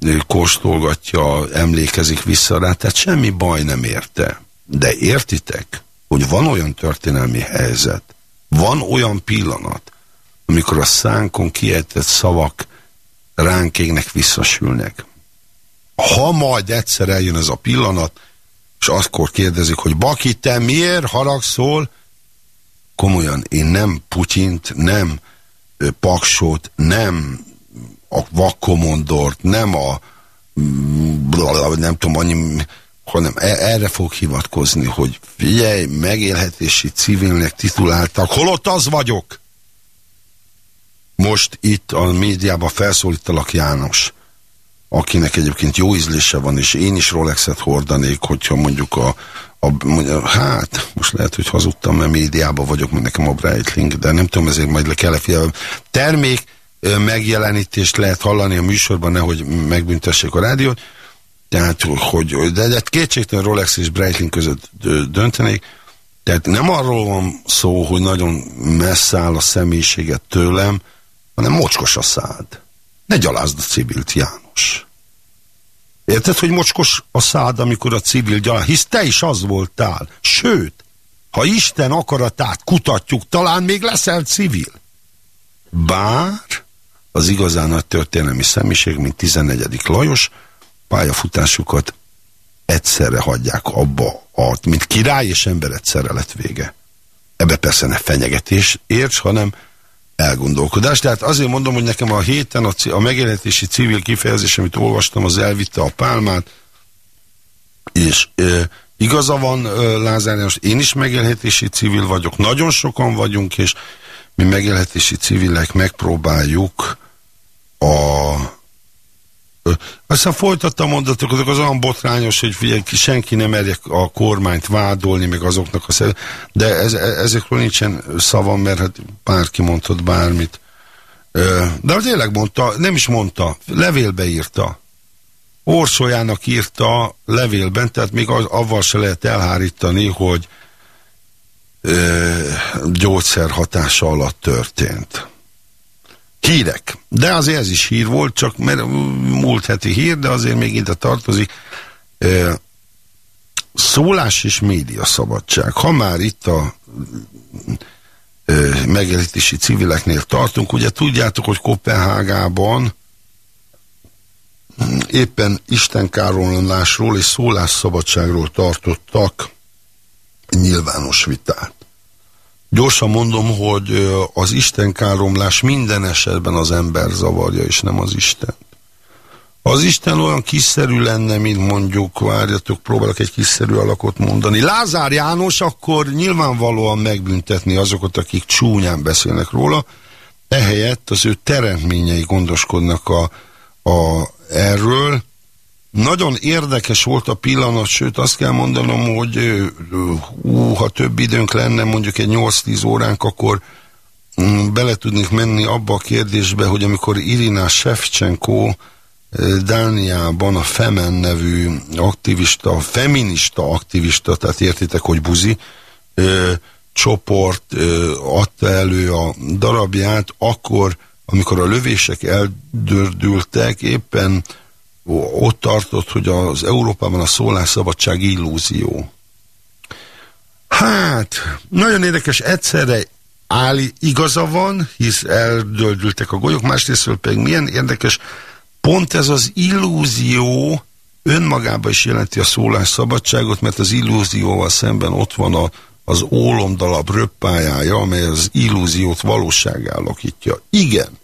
ö, kóstolgatja, emlékezik vissza rá, tehát semmi baj nem érte. De értitek, hogy van olyan történelmi helyzet, van olyan pillanat, amikor a szánkon kiejtett szavak ránk égnek visszasülnek. Ha majd egyszer eljön ez a pillanat, és akkor kérdezik, hogy Baki, te miért haragszol? Komolyan, én nem Putyint, nem Paksot, nem a vakkomondort, nem a nem tudom, annyi, hanem e- erre fog hivatkozni, hogy figyelj, megélhetési civilnek tituláltak, holott az vagyok. Most itt a médiában felszólítalak János, akinek egyébként jó ízlése van, és én is Rolexet hordanék, hogyha mondjuk a, a mondja, hát, most lehet, hogy hazudtam, mert médiában vagyok, mert nekem a Breitling, de nem tudom, ezért majd le kell figyelni. Termék megjelenítést lehet hallani a műsorban, nehogy megbüntessék a rádiót, tehát, hogy, de, de kétségtelen Rolex és Breitling között döntenék, tehát nem arról van szó, hogy nagyon messze áll a személyiséget tőlem, hanem mocskos a szád. Ne gyalázd a civilt, János. Érted, hogy mocskos a szád, amikor a civil gyaláz, hisz te is az voltál. Sőt, ha Isten akaratát kutatjuk, talán még leszel civil. Bár az igazán nagy történelmi személyiség, mint 14. Lajos, pályafutásukat egyszerre hagyják abba, a, mint király és ember egyszerre lett vége. Ebbe persze ne fenyegetés érts, hanem elgondolkodás. Tehát azért mondom, hogy nekem a héten a, a megjelenítési civil kifejezés, amit olvastam, az elvitte a pálmát, és e, igaza van e, Lázár János, én is megélhetési civil vagyok, nagyon sokan vagyunk, és mi megélhetési civilek megpróbáljuk a aztán folytatta a mondatokat, az olyan botrányos, hogy figyelj, senki nem merje a kormányt vádolni, meg azoknak a szer... De ez, ezekről nincsen szavam, mert hát bárki mondhat bármit. De tényleg mondta, nem is mondta, levélbe írta. Orsolyának írta levélben, tehát még avval se lehet elhárítani, hogy gyógyszer hatása alatt történt. Hírek. De azért ez is hír volt, csak mert múlt heti hír, de azért még ide tartozik. Szólás és média szabadság. Ha már itt a megjelenítési civileknél tartunk, ugye tudjátok, hogy Kopenhágában éppen istenkárolásról és szólásszabadságról tartottak nyilvános vitát. Gyorsan mondom, hogy az istenkáromlás minden esetben az ember zavarja, és nem az Isten. Az Isten olyan kiszerű lenne, mint mondjuk, várjatok, próbálok egy kiszerű alakot mondani. Lázár János akkor nyilvánvalóan megbüntetni azokat, akik csúnyán beszélnek róla, ehelyett az ő teremtményei gondoskodnak a, a, erről, nagyon érdekes volt a pillanat, sőt azt kell mondanom, hogy ú, ha több időnk lenne, mondjuk egy 8-10 óránk, akkor mm, bele tudnék menni abba a kérdésbe, hogy amikor Irina Shevchenko Dániában a Femen nevű aktivista, feminista aktivista, tehát értitek, hogy buzi, ö, csoport ö, adta elő a darabját, akkor, amikor a lövések eldördültek, éppen ott tartott, hogy az Európában a szólásszabadság illúzió. Hát, nagyon érdekes, egyszerre áll, igaza van, hisz eldöldültek a golyók, másrészt pedig milyen érdekes, pont ez az illúzió önmagában is jelenti a szólásszabadságot, mert az illúzióval szemben ott van a, az ólomdalab röppájája, amely az illúziót valóságá alakítja. Igen,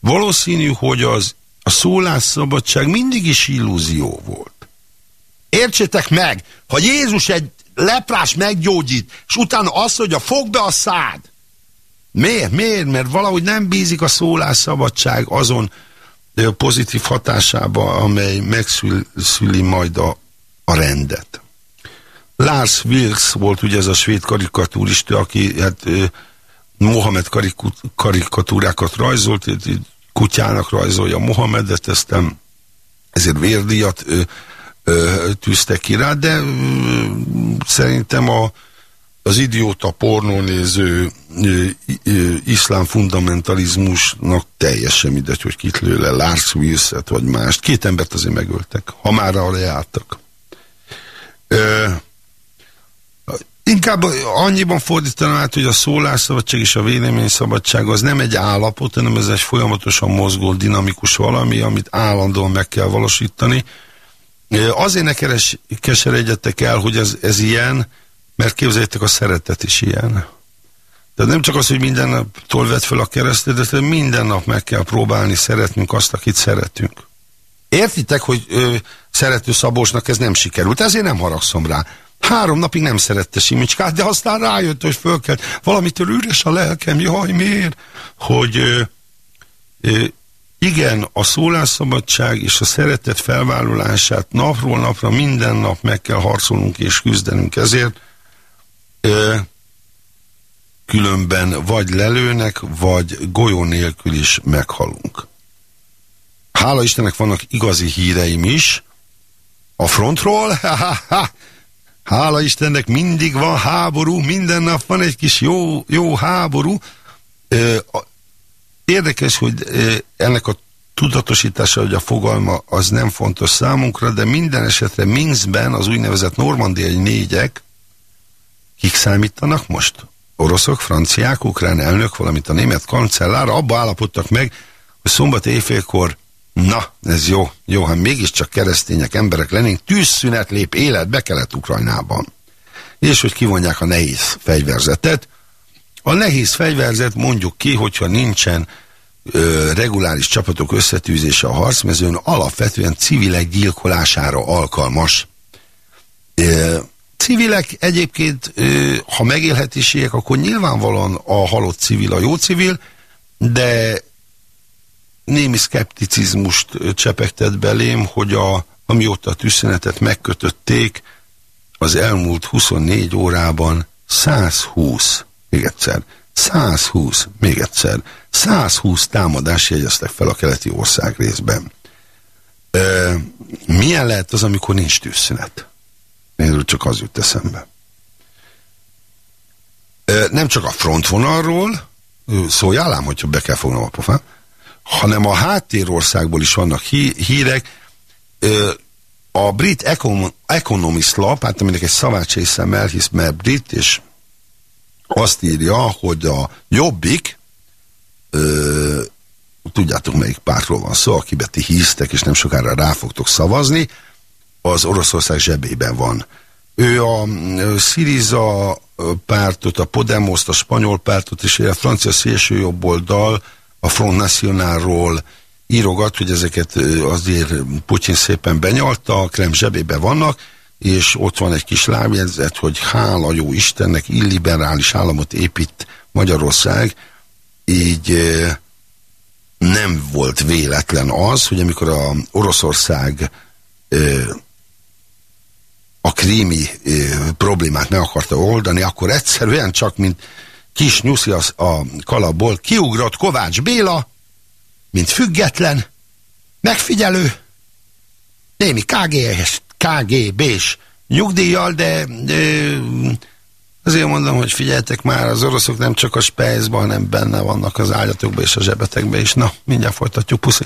valószínű, hogy az a szólásszabadság mindig is illúzió volt. Értsétek meg, ha Jézus egy leprás meggyógyít, és utána azt mondja, fog be a szád. Miért? Miért? Mert valahogy nem bízik a szólásszabadság azon pozitív hatásába, amely megszüli majd a, a rendet. Lars Wilks volt ugye ez a svéd karikatúrista, aki hát Mohamed karikatúrákat rajzolt, kutyának rajzolja Mohamedet, nem, ezért vérdíjat ö, ö, tűztek ki rá, de szerintem a, az idióta pornónéző iszlám fundamentalizmusnak teljesen mindegy, hogy kit lő le, Lars vagy mást. Két embert azért megöltek, ha már arra jártak. Ö, Inkább annyiban fordítanám át, hogy a szólásszabadság és a véleményszabadság az nem egy állapot, hanem ez egy folyamatosan mozgó, dinamikus valami, amit állandóan meg kell valósítani. Azért ne keres, keseredjetek el, hogy ez, ez ilyen, mert képzeljétek, a szeretet is ilyen. Tehát nem csak az, hogy minden naptól vett fel a keresztet, de minden nap meg kell próbálni szeretnünk azt, akit szeretünk. Értitek, hogy ö, szerető Szabósnak ez nem sikerült, ezért nem haragszom rá. Három napig nem szerette Simicskát, de aztán rájött, hogy fölkelt. Valamitől üres a lelkem, jaj, miért? Hogy, igen, a szólásszabadság és a szeretet felvállalását napról napra minden nap meg kell harcolnunk és küzdenünk ezért. Különben vagy lelőnek, vagy golyó nélkül is meghalunk. Hála Istennek vannak igazi híreim is. A frontról, [LAUGHS] hála Istennek mindig van háború, minden nap van egy kis jó, jó háború. Érdekes, hogy ennek a tudatosítása, hogy a fogalma az nem fontos számunkra, de minden esetre Minskben az úgynevezett normandiai négyek, kik számítanak most? Oroszok, franciák, ukrán elnök, valamint a német kancellár abba állapodtak meg, hogy szombat éjfélkor, na, ez jó, jó, ha mégiscsak keresztények, emberek lennénk, tűzszünet lép életbe Kelet-Ukrajnában. És hogy kivonják a nehéz fegyverzetet, a nehéz fegyverzet mondjuk ki, hogyha nincsen ö, reguláris csapatok összetűzése a harcmezőn, alapvetően civilek gyilkolására alkalmas. Ö, civilek egyébként, ö, ha megélhetőségek, akkor nyilvánvalóan a halott civil a jó civil, de némi szkepticizmust csepegtet belém, hogy a, amióta a tűzszenetet megkötötték, az elmúlt 24 órában 120 még egyszer, 120, még egyszer, 120 támadás jegyeztek fel a keleti ország részben. E, milyen lehet az, amikor nincs tűzszünet? Én csak az jut eszembe. E, nem csak a frontvonalról, szóljál ám, hogyha be kell fognom a pofán, hanem a háttérországból is vannak hí hírek. E, a brit Economist lap, hát aminek egy szavát sem elhisz, mert brit, és azt írja, hogy a Jobbik, ö, tudjátok melyik pártról van szó, akibe ti híztek, és nem sokára rá fogtok szavazni, az Oroszország zsebében van. Ő a Syriza pártot, a Podemoszt, a spanyol pártot, és a francia szélsőjobboldal, a Front Nationalról írogat, hogy ezeket azért Putyin szépen benyalta, a Krem zsebében vannak, és ott van egy kis lábjegyzet, hogy hála jó Istennek illiberális államot épít Magyarország, így nem volt véletlen az, hogy amikor a Oroszország a krími problémát meg akarta oldani, akkor egyszerűen csak, mint kis nyuszi a kalapból, kiugrott Kovács Béla, mint független, megfigyelő, némi KGS KGB-s nyugdíjjal, de, de azért mondom, hogy figyeljetek már, az oroszok nem csak a spejzban, hanem benne vannak az ágyatokban és a zsebetekben is. Na, mindjárt folytatjuk, puszi.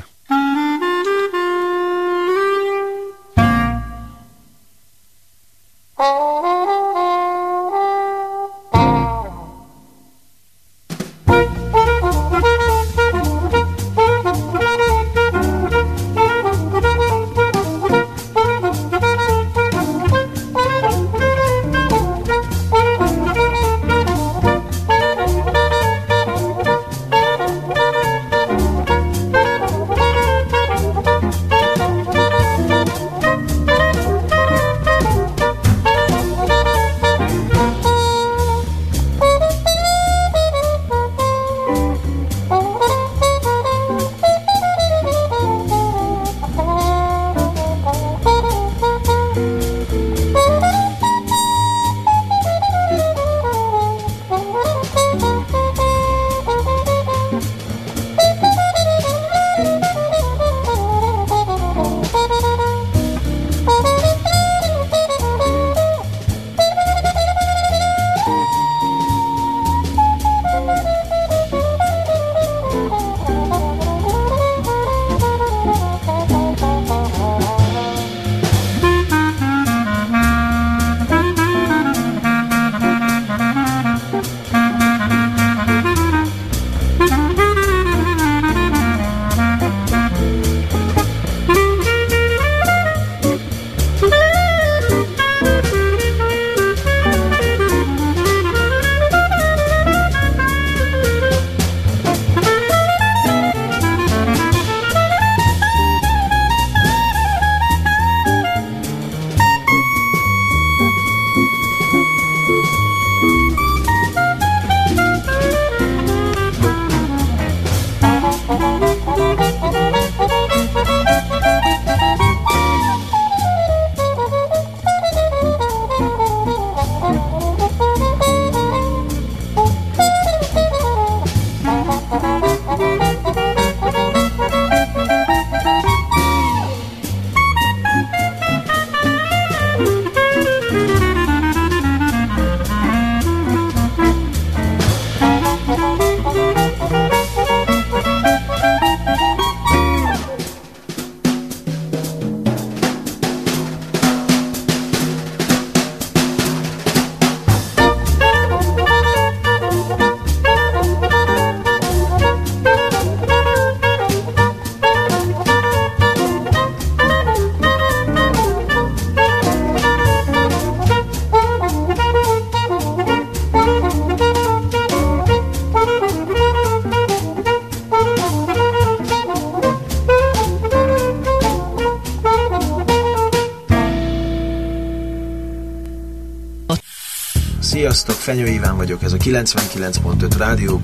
Fenyő Iván vagyok, ez a 99.5 Rádió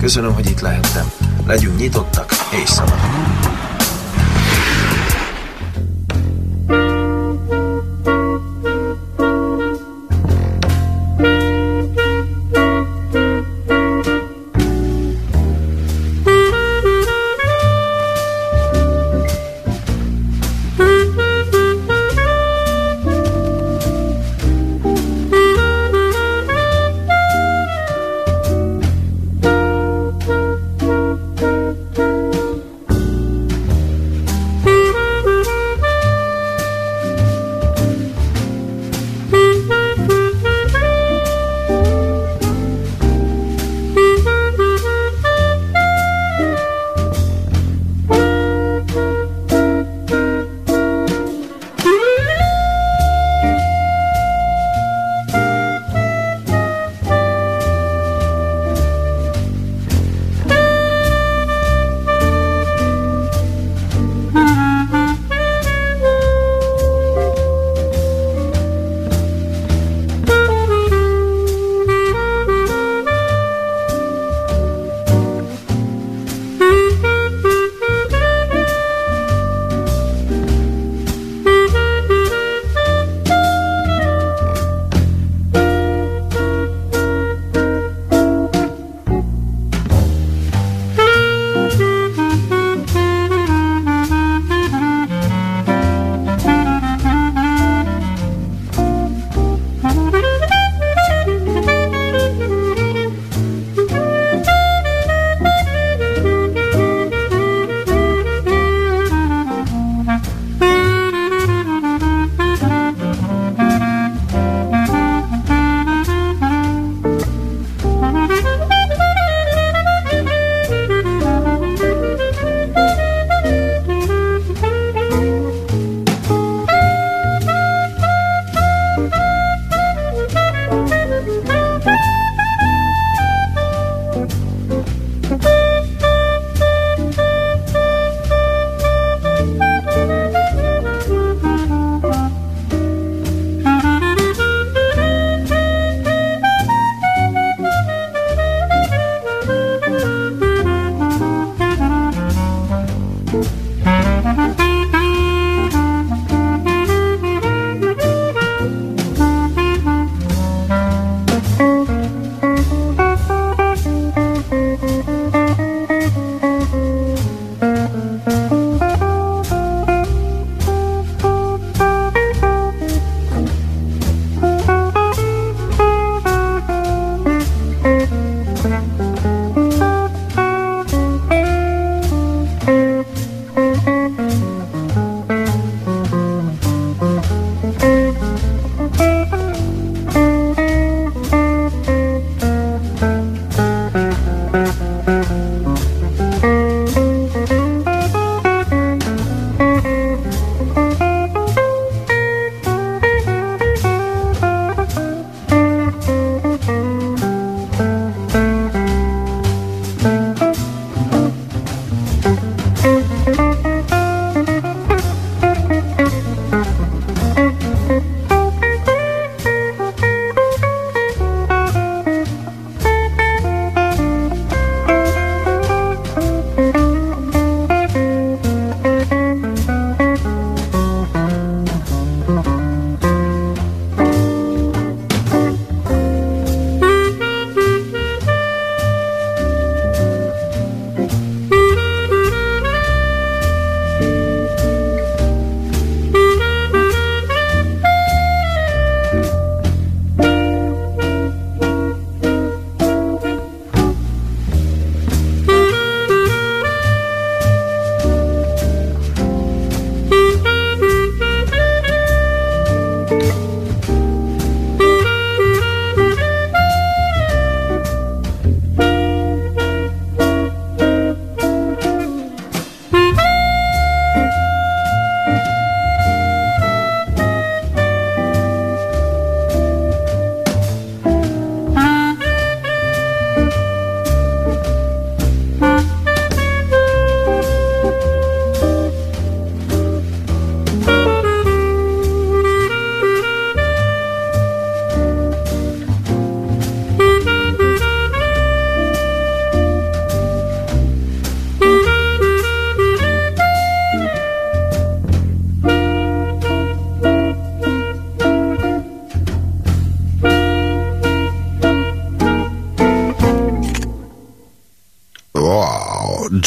Köszönöm, hogy itt lehettem. Legyünk nyitottak és szabadok.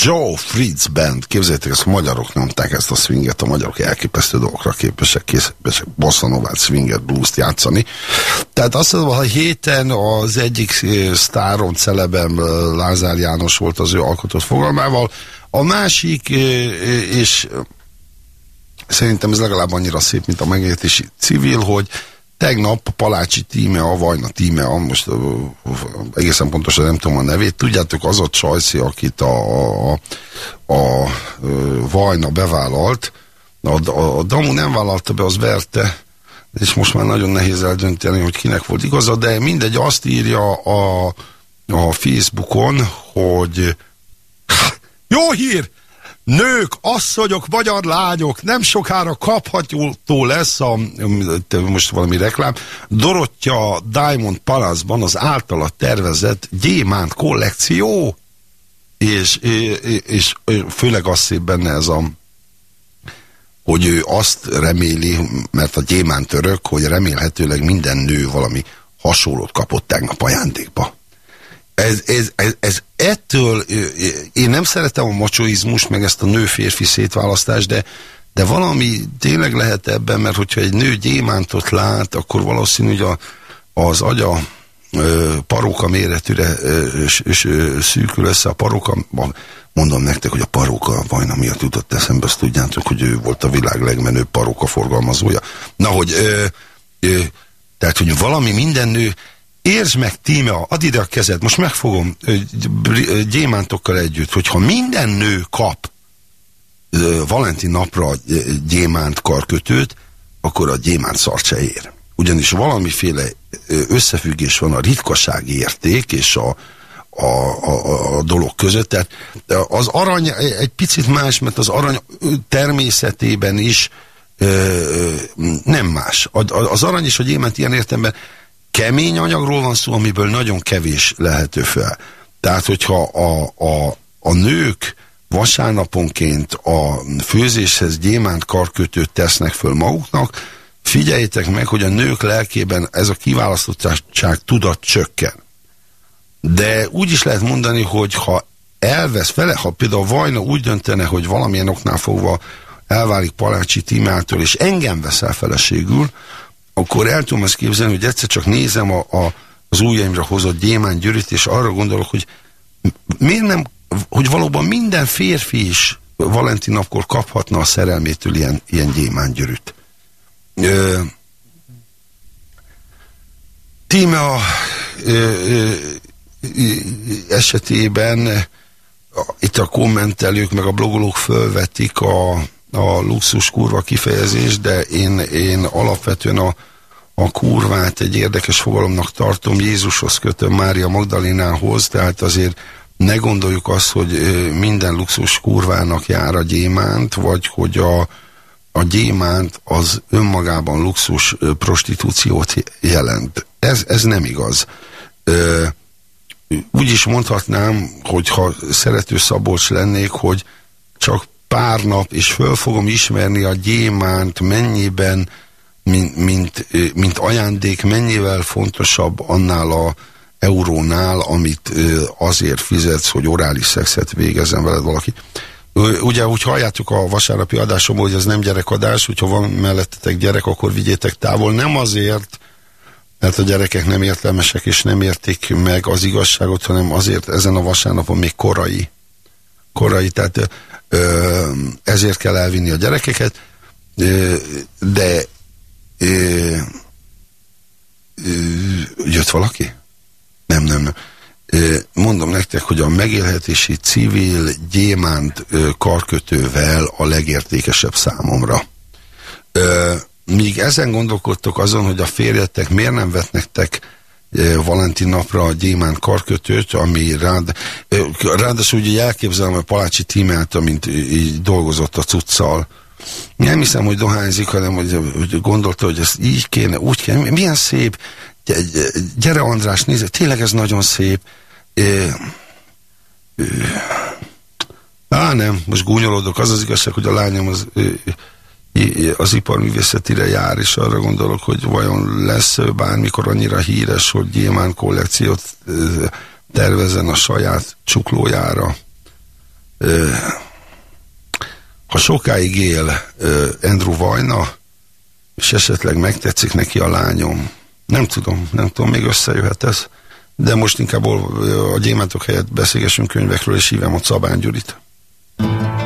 Joe Fritz Band. Képzeljétek, ezt a magyarok nyomták ezt a swinget, a magyarok elképesztő dolgokra képesek, képesek bossa swinget, blues játszani. Tehát azt mondom, hogy héten az egyik eh, sztáron celebem eh, Lázár János volt az ő alkotott fogalmával, a másik, eh, és szerintem ez legalább annyira szép, mint a megértési civil, hogy Tegnap a Palácsi tíme, a Vajna tíme, a, most egészen pontosan nem tudom a nevét, tudjátok, az a Csajci, akit a, a, a, a Vajna bevállalt, a, a, a Damu nem vállalta be, az verte, és most már nagyon nehéz eldönteni, hogy kinek volt igaza, de mindegy, azt írja a, a Facebookon, hogy [LAUGHS] jó hír! Nők, asszonyok, magyar lányok, nem sokára kapható lesz a, most valami reklám, Dorottya Diamond Palace-ban az általa tervezett gyémánt kollekció, és, és, és főleg azt szép benne ez a hogy ő azt reméli, mert a gyémánt örök, hogy remélhetőleg minden nő valami hasonlót kapott tegnap ajándékba ez, ez, ez, ez ettől, én nem szeretem a macsoizmus, meg ezt a nő-férfi szétválasztást, de, de valami tényleg lehet ebben, mert hogyha egy nő gyémántot lát, akkor valószínű, hogy a, az agya ö, paróka méretűre ö, szűkül össze a paróka, mondom nektek, hogy a paróka vajna miatt jutott eszembe, azt tudjátok, hogy ő volt a világ legmenőbb paróka forgalmazója. Na, hogy ö, ö, tehát, hogy valami minden nő, Értsd meg, Tímea, add ide a kezed, most megfogom gyémántokkal együtt, hogyha minden nő kap Valentin napra gyémánt karkötőt, akkor a gyémánt szart se ér. Ugyanis valamiféle összefüggés van a ritkasági érték és a, a, a, a dolog között. Tehát az arany egy picit más, mert az arany természetében is nem más. Az arany és a gyémánt ilyen értemben kemény anyagról van szó, amiből nagyon kevés lehető fel. Tehát, hogyha a, a, a nők vasárnaponként a főzéshez gyémánt karkötőt tesznek föl maguknak, figyeljétek meg, hogy a nők lelkében ez a kiválasztottság tudat csökken. De úgy is lehet mondani, hogy ha elvesz fele, ha például Vajna úgy döntene, hogy valamilyen oknál fogva elválik Palácsi Tímától, és engem veszel feleségül, akkor el tudom azt képzelni, hogy egyszer csak nézem a, a, az ujjaimra hozott gyémán gyűrűt, és arra gondolok, hogy miért nem, hogy valóban minden férfi is Valentin napkor kaphatna a szerelmétől ilyen, ilyen gyémán gyűrűt. Tíme a ö, ö, esetében itt a kommentelők meg a blogolók fölvetik a, a luxus kurva kifejezés, de én, én alapvetően a, a kurvát egy érdekes fogalomnak tartom, Jézushoz kötöm Mária Magdalinához, tehát azért ne gondoljuk azt, hogy minden luxus kurvának jár a gyémánt, vagy hogy a, a gyémánt az önmagában luxus prostitúciót jelent. Ez, ez nem igaz. Ö, úgy is mondhatnám, hogy ha szerető Szabolcs lennék, hogy csak pár nap, és föl fogom ismerni a gyémánt mennyiben mint, mint, mint ajándék mennyivel fontosabb annál a eurónál, amit azért fizetsz, hogy orális szexet végezzen veled valaki. Ugye, úgy halljátok a vasárnapi adásomból, hogy ez nem gyerekadás, hogyha van mellettetek gyerek, akkor vigyétek távol. Nem azért, mert a gyerekek nem értelmesek és nem értik meg az igazságot, hanem azért ezen a vasárnapon még korai. Korai, tehát ezért kell elvinni a gyerekeket, de jött valaki? Nem, nem, nem. Mondom nektek, hogy a megélhetési civil gyémánt karkötővel a legértékesebb számomra. Míg ezen gondolkodtok azon, hogy a férjetek miért nem vetnektek Valentin napra a gyémánt karkötőt, ami rád, ráadásul ugye elképzelem a Palácsi tímát, amint így dolgozott a cuccal, nem hiszem, hogy dohányzik, hanem hogy, gondolta, hogy ezt így kéne, úgy kéne. Milyen szép. Gyere András, nézd, tényleg ez nagyon szép. Á, nem, most gúnyolódok. Az az igazság, hogy a lányom az, az iparművészetire jár, és arra gondolok, hogy vajon lesz bármikor annyira híres, hogy gyémán kollekciót tervezen a saját csuklójára. Ha sokáig él Andrew Vajna, és esetleg megtetszik neki a lányom, nem tudom, nem tudom, még összejöhet ez, de most inkább a gyémántok helyett beszélgessünk könyvekről, és hívem a Szabán Gyurit. olyan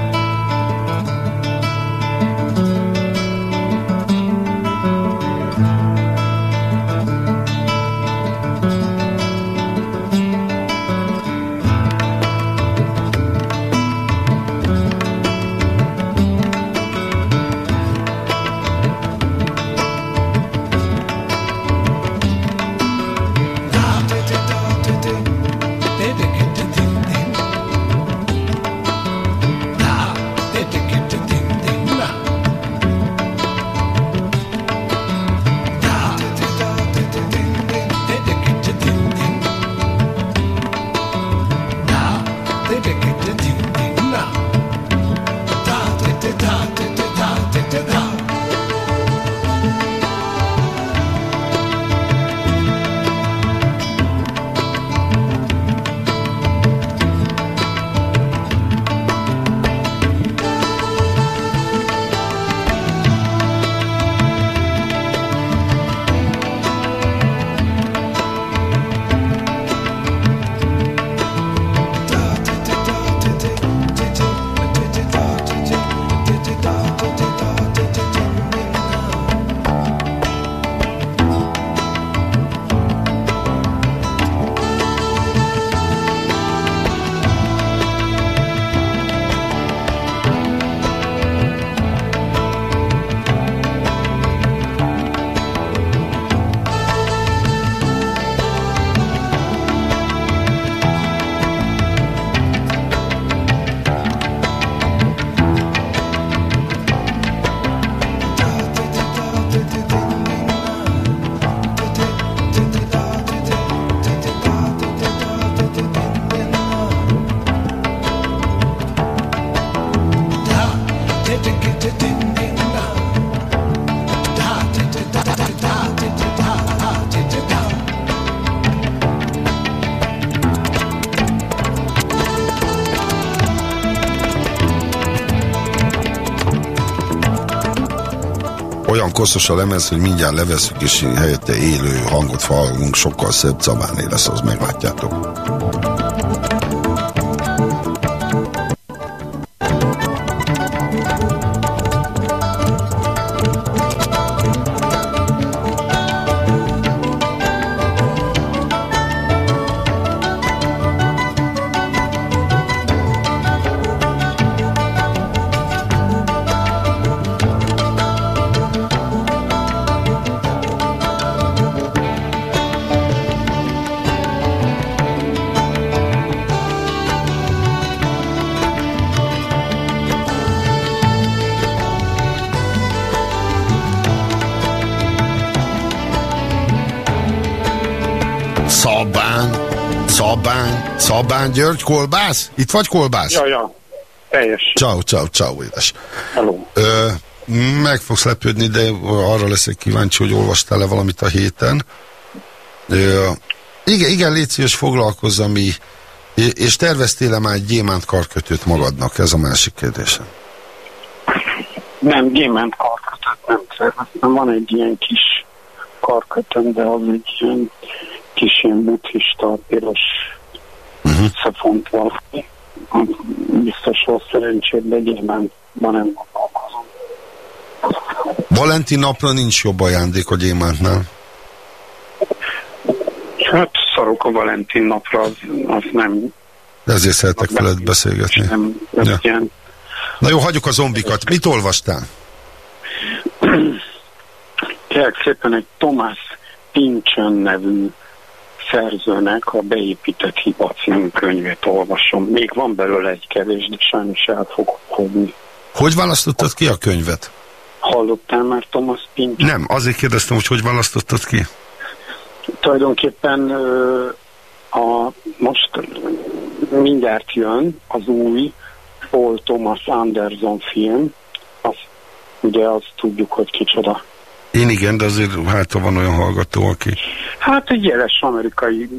koszos a lemez, hogy mindjárt leveszünk, és helyette élő hangot hallunk, sokkal szebb Cabáné lesz, az meglátjátok. György, Kolbász? Itt vagy Kolbász? Ja, ja. Teljes. Ciao, ciao, ciao, édes. Hello. Ö, meg fogsz lepődni, de arra leszek kíváncsi, hogy olvastál-e valamit a héten. Ö, igen, igen, légy szíves, foglalkozz, ami... És terveztél-e már egy gyémánt karkötőt magadnak? Ez a másik kérdésem. Nem, gyémánt karkötőt nem terveztem. Van egy ilyen kis karkötőm, de az egy ilyen kis ilyen buddhista, piros uh-huh. összefont valami. Biztos volt szerencsét, de gyémántban nem gondolkozom. Valentin napra nincs jobb ajándék a gyémántnál? Hát szarok a Valentin napra, az, az nem... De ezért szeretek veled beszélgetni. Nem, nem ja. ilyen. Na jó, hagyjuk a zombikat. Mit olvastál? Kérlek szépen egy Thomas Pynchon nevű szerzőnek a Beépített Hiba című könyvét olvasom. Még van belőle egy kevés, de sajnos el fogok fogni. Hogy választottad ki a könyvet? Hallottál már Thomas Pynchon? Nem, azért kérdeztem, hogy hogy választottad ki? Tulajdonképpen a, most mindjárt jön az új Paul Thomas Anderson film, az, ugye azt tudjuk, hogy kicsoda. Én igen, de azért hát van olyan hallgató, aki... Hát egy jeles amerikai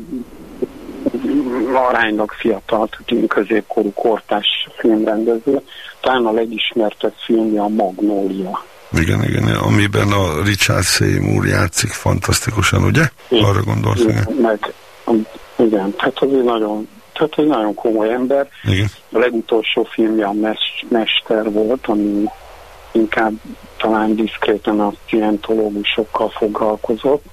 aránylag fiatal, tehát középkorú kortás filmrendező. Talán a legismertebb filmje a Magnólia. Igen, igen, amiben a Richard Seymour játszik fantasztikusan, ugye? Igen. Arra gondolsz, igen. Igen, meg, igen, tehát az egy nagyon, tehát egy nagyon komoly ember. Igen. A legutolsó filmje a mes- Mester volt, ami inkább talán diszkréten a szientológusokkal foglalkozott,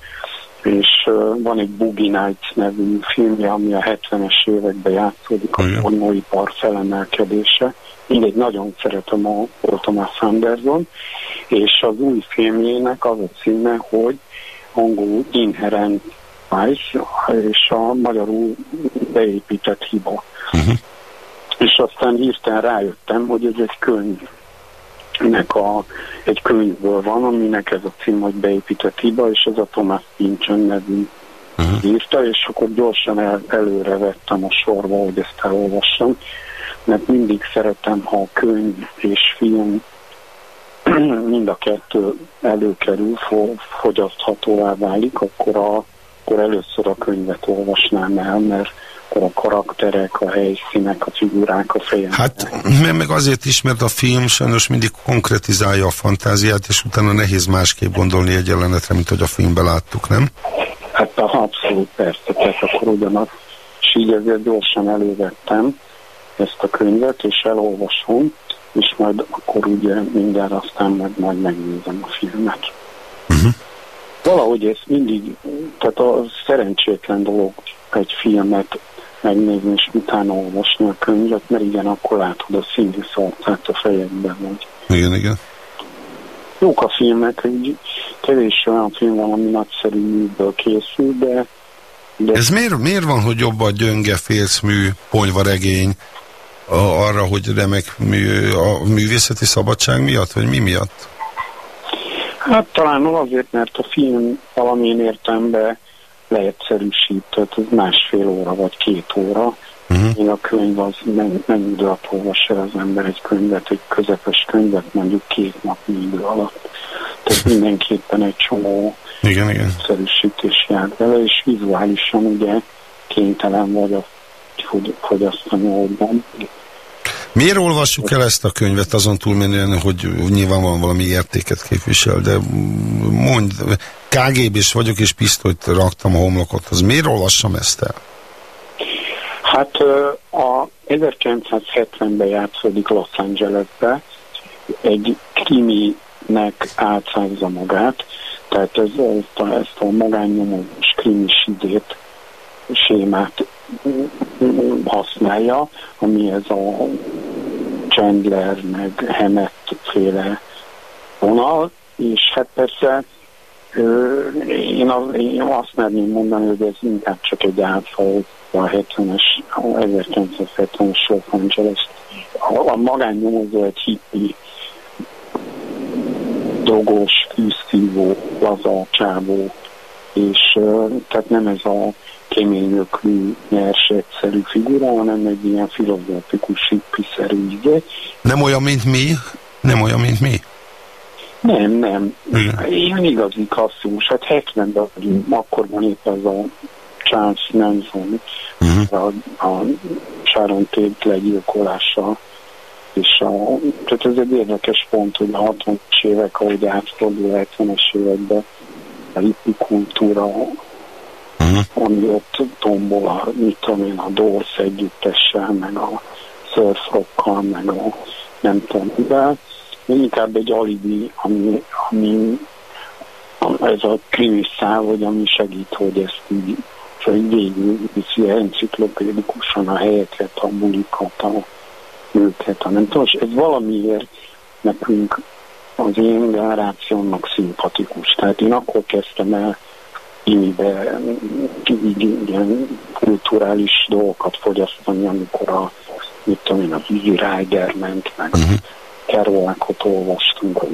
és van egy Boogie Nights nevű filmje, ami a 70-es években játszódik, a Igen. pornóipar felemelkedése. Mindegy, nagyon szeretem a Paul Thomas Anderson, és az új filmjének az a címe, hogy angolul Inherent Vice, és a magyarul beépített hiba. Uh-huh. És aztán hirtelen rájöttem, hogy ez egy könyv nek a, egy könyvből van, aminek ez a cím, hogy beépített hiba, és ez a Thomas Pynchon nevű Uh-huh. írta, és akkor gyorsan el, előre vettem a sorba, hogy ezt elolvassam, mert mindig szeretem, ha a könyv és film [CLEARS THROAT] mind a kettő előkerül, fo- fogyaszthatóvá válik, akkor, a, akkor először a könyvet olvasnám el, mert akkor a karakterek, a helyszínek, a figurák a fejem. Hát, mert meg azért is, mert a film sajnos mindig konkretizálja a fantáziát, és utána nehéz másképp gondolni egy jelenetre, mint hogy a filmben láttuk, nem? Hát abszolút persze, tehát akkor ugyanaz. És így ezért gyorsan elővettem ezt a könyvet, és elolvasom, és majd akkor ugye mindjárt aztán meg majd megnézem a filmet. Uh-huh. Valahogy ez mindig, tehát a szerencsétlen dolog egy filmet megnézni, és utána olvasni a könyvet, mert igen, akkor látod a színész arcát a fejedben, hogy Igen, igen. jók a filmek, egy kevés olyan film van, ami nagyszerű műből készül, de, de Ez miért, miért van, hogy jobb a gyönge félszmű ponyvaregény a, arra, hogy remek mű, a művészeti szabadság miatt, vagy mi miatt? Hát talán azért, mert a film valamilyen értelemben leegyszerűsít, tehát ez másfél óra vagy két óra. Uh-huh. Én a könyv az nem, nem idő alatt olvas el az ember egy könyvet, egy közepes könyvet mondjuk két nap idő alatt. Tehát [LAUGHS] mindenképpen egy csomó Igen, igen. egyszerűsítés jár vele, és vizuálisan ugye kénytelen vagy a fogy- fogyasztani oldan. Miért olvassuk el ezt a könyvet azon túlmenően, hogy nyilván van valami értéket képvisel, de mondj, KGB-s vagyok, és pisztolyt raktam a homlokothoz. Miért olvassam ezt el? Hát a 1970-ben játszódik Los Angelesbe, egy kriminek álcázza magát, tehát ez, ezt a, ezt a magánnyomós krimis idét, sémát használja, ami ez a Chandler meg Hammett féle vonal, és hát persze én, az, én azt merném mondani, hogy ez inkább csak egy átfal a 70-es, a 1970-es Los Angeles. A, a magánnyomozó egy hippi drogos, tűzszívó, laza csávó, és tehát nem ez a keményöklű, nyers, egyszerű figura, hanem egy ilyen filozófikus, hippiszerű ügy. Nem olyan, mint mi? Nem olyan, mint mi? Nem, nem. Igen. Ilyen igazi klasszikus. Hát 70-ben vagyunk, akkor van épp ez a Charles Manson, Uh-huh. a, a Sharon Tate legyilkolása, és a, tehát ez egy érdekes pont, hogy a 60-as évek, ahogy átfordul a 70-es években, a hippi kultúra, Uh-huh. ami ott tombol, a, mit tudom én, a Doors együttessel, meg a surf rockkal, meg a nem tudom mivel, inkább egy alibi, ami, ami ez a krimis szál, vagy ami segít, hogy ezt így hogy végül viszi enciklopédikusan a helyeket, a bulikat, a nőket, a nem tudom, és ez valamiért nekünk az én generációnak szimpatikus. Tehát én akkor kezdtem el imibe így ilyen kulturális dolgokat fogyasztani, amikor a mit tudom én, az Easy Rider ment, meg uh-huh. Olvastunk,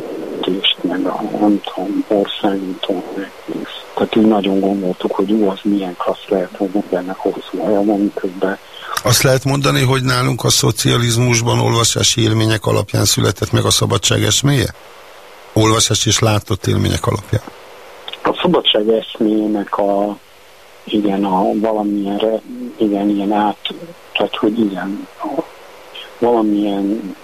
és meg a nem tudom, országúton, tehát így nagyon gondoltuk, hogy jó, az milyen klassz lehet, hogy ennek hosszú haja van, miközben Azt lehet mondani, hogy nálunk a szocializmusban olvasási élmények alapján született meg a szabadság eszméje? Olvasás és látott élmények alapján. A szabadság eszméjének a igen, a valamilyen, igen, ilyen át, tehát hogy igen, valamilyen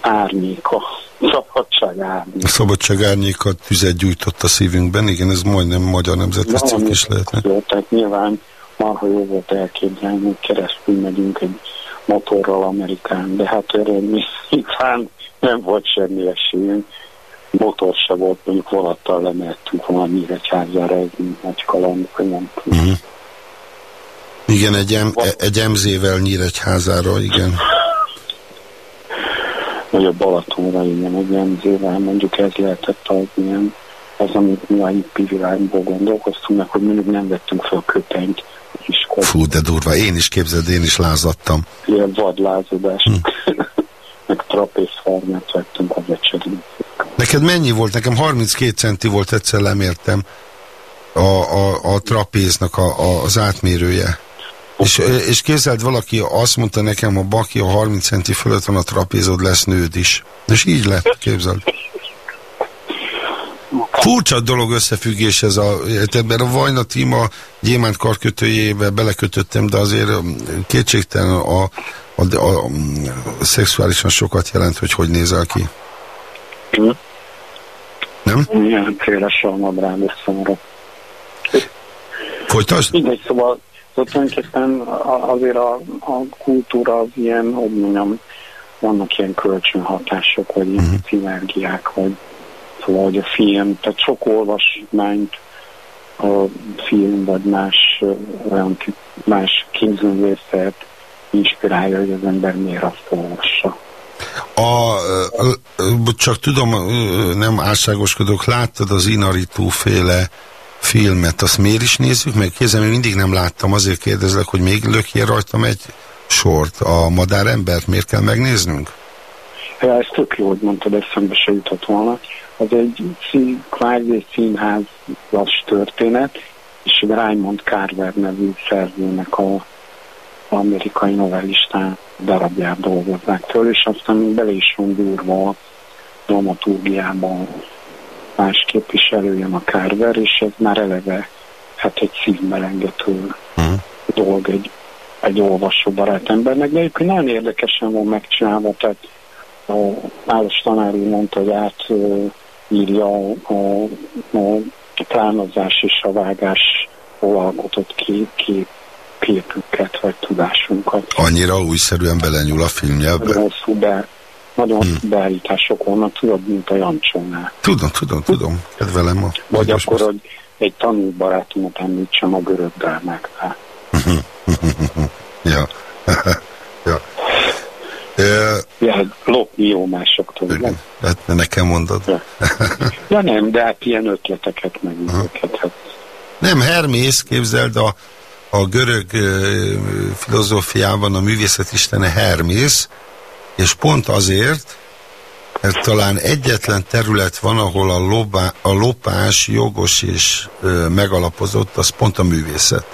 árnyéka, szabadság árnyéka. A szabadság árnyéka tüzet gyújtott a szívünkben, igen, ez majdnem magyar cikk is lehetne. Jó, tehát nyilván marha jó volt elképzelni, hogy keresztül megyünk egy motorral Amerikán, de hát erre mi nyilván nem volt semmi esélyünk. Motor se volt, mondjuk vonattal lemettünk volna Nyíregyházára, ez nagy kaland, nem tudom. Uh-huh. Igen, egy, em, egy MZ-vel Nyíregyházára, igen. Vagy a Balatonra, igen, egy MZ-vel, mondjuk ez lehetett az ilyen, az, amit mi a hippi világból gondolkoztunk meg, hogy mindig nem vettünk fel köpenyt iskola. Fú, de durva, én is képzeld, én is lázadtam. Ilyen vadlázadás. Hm. [LAUGHS] meg trapészfarmát vettünk a vecserén. Neked mennyi volt? Nekem 32 centi volt, egyszer lemértem a, a, a trapéznak a, a, az átmérője. És, és képzeld, valaki azt mondta nekem, a baki a 30 centi fölött van a trapézod, lesz nőd is. És így lett, képzeld. Furcsa dolog összefüggés ez a, ebben a Vajna Tíma gyémánt karkötőjébe belekötöttem, de azért kétségtelen a, a, a, a, szexuálisan sokat jelent, hogy hogy nézel ki. Mm. Nem? Milyenféle salmadrág összemara. Folytasd? Mindegy, szóval, szóval tulajdonképpen azért a, a kultúra az ilyen, hogy mondjam, vannak ilyen kölcsönhatások, vagy ilyen uh-huh. szinergiák, vagy szóval, hogy a film, tehát sok olvasmányt a film, vagy más olyan más képzőművészet inspirálja, hogy az ember miért azt olvassa. A, csak tudom, nem álságoskodok, láttad az Inaritú féle filmet, azt miért is nézzük meg? Kézem, én mindig nem láttam, azért kérdezlek, hogy még lökje rajtam egy sort. A madárembert miért kell megnéznünk? Ja, ez tök jó, hogy mondtad, eszembe se jutott volna. Az egy szín, kvázi színházas történet, és Raymond Carver nevű szerzőnek a amerikai novellistán darabját dolgozzák föl, és aztán bele is van durva a dramaturgiában másképp is előjön a Carver, és ez már eleve hát egy szívmelengető uh-huh. dolog egy, egy olvasó barát embernek, de egyébként nagyon érdekesen van megcsinálva, tehát a Máros tanár mondta, hogy átírja a, a, a plánozás és a vágás alkotott kép, kép képünket, vagy tudásunkat. Annyira újszerűen belenyúl a filmjelbe? Nagyon be, nagyon hmm. beállítások vannak, tudod, mint a Jancsónál. Tudom, tudom, tudom. Kedvelem a... Vagy akkor, most... hogy egy tanulbarátomat említsem a görög drámáknál. [LAUGHS] ja. [LAUGHS] ja. Ja, lopni jó másoktól, igen. Hát nekem mondod. Ja. [LAUGHS] ja nem, de hát ilyen ötleteket meg őket. Hát. Nem, Hermész, képzeld, a, a görög filozófiában a művészet istene Hermész, és pont azért, mert talán egyetlen terület van, ahol a, lobá, a lopás jogos és ö, megalapozott, az pont a művészet.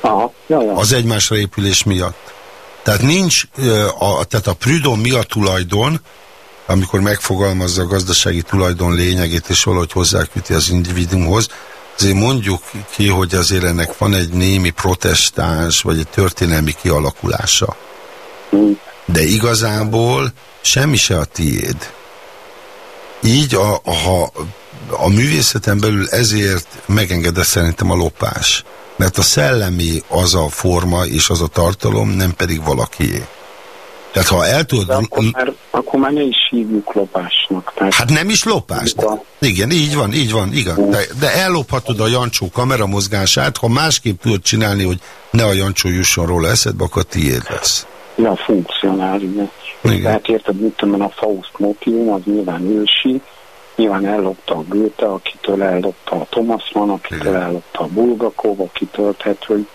Aha, ja, ja. Az egymásra épülés miatt. Tehát nincs, ö, a, tehát a Prudon mi a tulajdon, amikor megfogalmazza a gazdasági tulajdon lényegét, és valahogy hozzáköti az individuumhoz, azért mondjuk ki, hogy azért ennek van egy némi protestáns, vagy egy történelmi kialakulása. De igazából semmi se a tiéd. Így, a, a, a művészeten belül ezért megengedett szerintem a lopás. Mert a szellemi az a forma és az a tartalom, nem pedig valakié. Tehát ha el tudod... akkor már, akkor már ne is hívjuk lopásnak. Tehát hát nem is lopás. Igen, így van, így van, igen. De, de ellophatod a Jancsó kameramozgását, ha másképp tudod csinálni, hogy ne a Jancsó jusson róla eszedbe, akkor tiéd lesz. Ja, funkcionál, igen. igen. Tehát érted, mit tudom, a Faust motivum, az nyilván ősi, nyilván ellopta a Goethe, akitől ellopta a Thomas Mann, akitől igen. ellopta a Bulgakov, akitől, tehát, hogy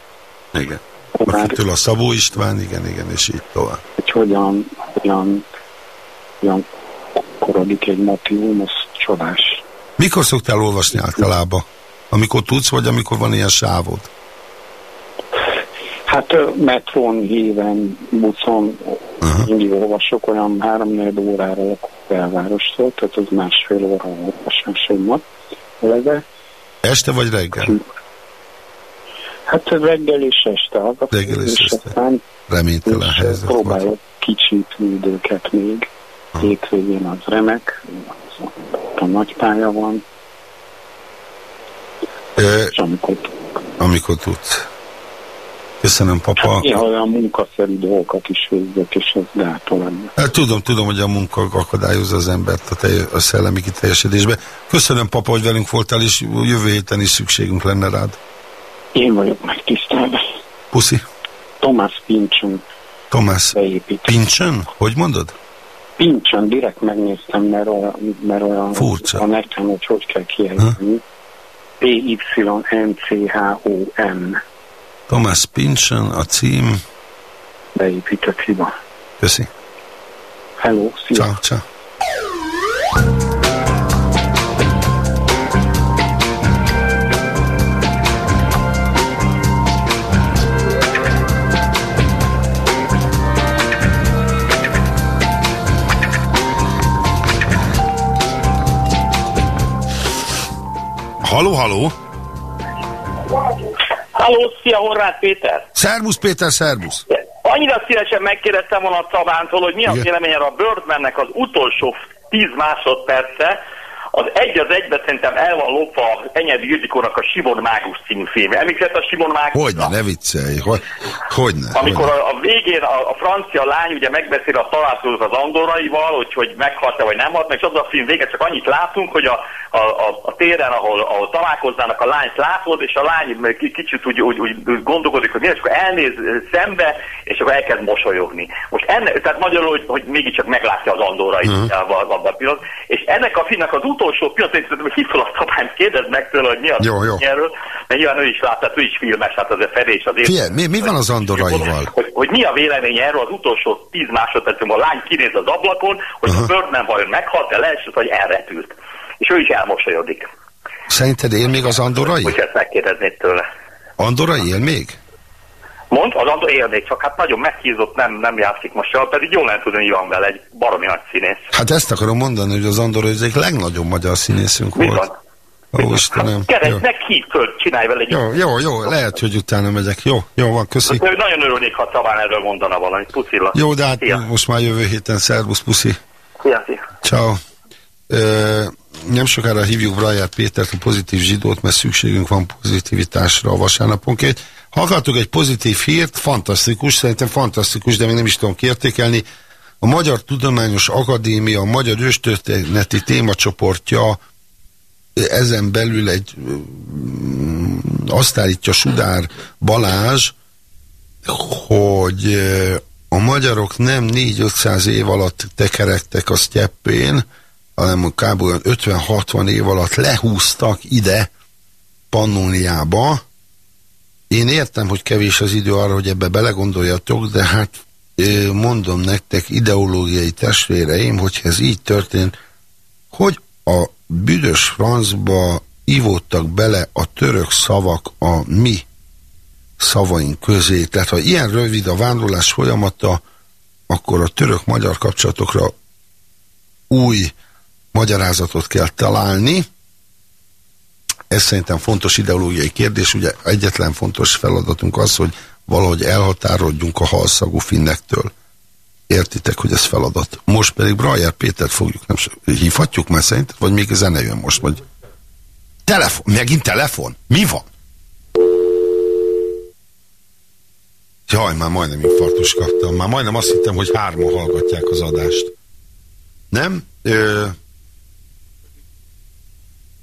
igen. Akitől a Szabó István, igen, igen, és így tovább. Hogy hogyan, hogyan, hogyan korodik egy motivum, az csodás. Mikor szoktál olvasni általában? Amikor tudsz, vagy amikor van ilyen sávod? Hát metron, híven, buszon uh-huh. mindig olvasok, olyan három-négy órára lakok belvárostól, tehát az másfél óra olvasásom van. Este vagy reggel? Hát reggel és este Reggel és és este. aztán Reménytelen és helyzet volt. próbálok kicsípni időket még. Hétvégén az remek, az a nagy pálya van, Ö, és amikor amikor tudsz. Köszönöm, papa. hát néha olyan munkaszerű dolgokat is végzek, és ez gátol ennek. Hát, tudom, tudom, hogy a munka akadályozza az embert a, telj, a szellemi kiteljesedésbe. Köszönöm, papa, hogy velünk voltál, és jövő héten is szükségünk lenne rád. Én vagyok megtisztelve. Puszi. Tomás Pincsön Tomás. beépít. Pincsön? Hogy mondod? Pincsön, direkt megnéztem, mert olyan, mert olyan Furcsa. a nekem, hogy hogy kell kiejteni. P-Y-N-C-H-O-N Tomás Pincsön, a cím. beépített hiba. Köszi. Hello, szia! Ciao, ciao. Haló, haló! Halló, szia, Horváth Péter! Szervusz Péter, szervusz! Annyira szívesen megkérdeztem volna a Szabántól, hogy mi a Igen. véleménye a Birdmannek az utolsó 10 másodperce, az egy az egybe szerintem el van lopva Enyedi Ildikónak a Simon Mágus című film. Emlékszett a Simon Mágus? Hogyne, ne viccelj, hogy, hogyne. Amikor hogyne. a, a végén a, a francia lány ugye megbeszél a találkozót az andoraival, hogy, hogy meghalt-e vagy nem halt, meg és az a film vége csak annyit látunk, hogy a, a, a, a téren, ahol, ahol találkoznának, a lányt látod, és a lány kicsit úgy, úgy, úgy gondolkodik, hogy mi, és akkor elnéz szembe, és akkor elkezd mosolyogni. Most ennek, tehát magyarul, hogy, hogy mégiscsak meglátja az andorait Mhm. uh-huh. abban, a pillanatban, és ennek a filmnek az utolsó pillanat, én szerintem hív fel a szabályt, kérdezd meg tőle, hogy mi az Jó, jó. erről, mert nyilván ő is látta, ő is filmes, hát azért Feri és azért Figyelj, mi, mi van az andoraival? hogy, hogy mi a véleménye erről az utolsó 10 másodpercben, a lány kinéz az ablakon, hogy uh-huh. a Birdman vajon meghalt-e, leesett, vagy elrepült. És ő is elmosolyodik. Szerinted él még az andorai? Hogy ezt megkérdeznéd tőle. Andorra él még? Mond, az Andor élnék, csak hát nagyon meghízott, nem, nem játszik most sem, pedig jól tudom, mi van vele, egy baromi nagy színész. Hát ezt akarom mondani, hogy az Andorra az egyik legnagyobb magyar színészünk Mi volt. van? Ó, Istenem. Hát keresd Jó. meg, föl, csinálj vele egy... Jó, jó, jó, lehet, hogy utána megyek. Jó, jó van, köszi. Ő nagyon örülnék, ha Szabán erről mondana valamit. Pucilla. Jó, de hát Szia. most már jövő héten szervusz, puszi. Szia, szia. Ciao. Ö, nem sokára hívjuk Brajer Pétert, a pozitív zsidót, mert szükségünk van pozitivitásra a vasárnaponként. Hallgattuk egy pozitív hírt, fantasztikus, szerintem fantasztikus, de még nem is tudom kiértékelni. A Magyar Tudományos Akadémia, a Magyar Őstörténeti témacsoportja ezen belül egy mm, azt állítja Sudár Balázs, hogy ö, a magyarok nem 4-500 év alatt tekerektek a sztyeppén, hanem kb. olyan 50-60 év alatt lehúztak ide Pannóniába. Én értem, hogy kevés az idő arra, hogy ebbe belegondoljatok, de hát mondom nektek, ideológiai testvéreim, hogy ez így történt, hogy a büdös francba ivódtak bele a török szavak a mi szavaink közé. Tehát ha ilyen rövid a vándorlás folyamata, akkor a török-magyar kapcsolatokra új magyarázatot kell találni. Ez szerintem fontos ideológiai kérdés. Ugye egyetlen fontos feladatunk az, hogy valahogy elhatárodjunk a halszagú finnektől. Értitek, hogy ez feladat. Most pedig Brajer Pétert fogjuk, nem hívhatjuk már szerinted, vagy még zene jön most, vagy telefon, megint telefon? Mi van? Jaj, már majdnem infarktus kaptam. Már majdnem azt hittem, hogy hárman hallgatják az adást. Nem? Ö...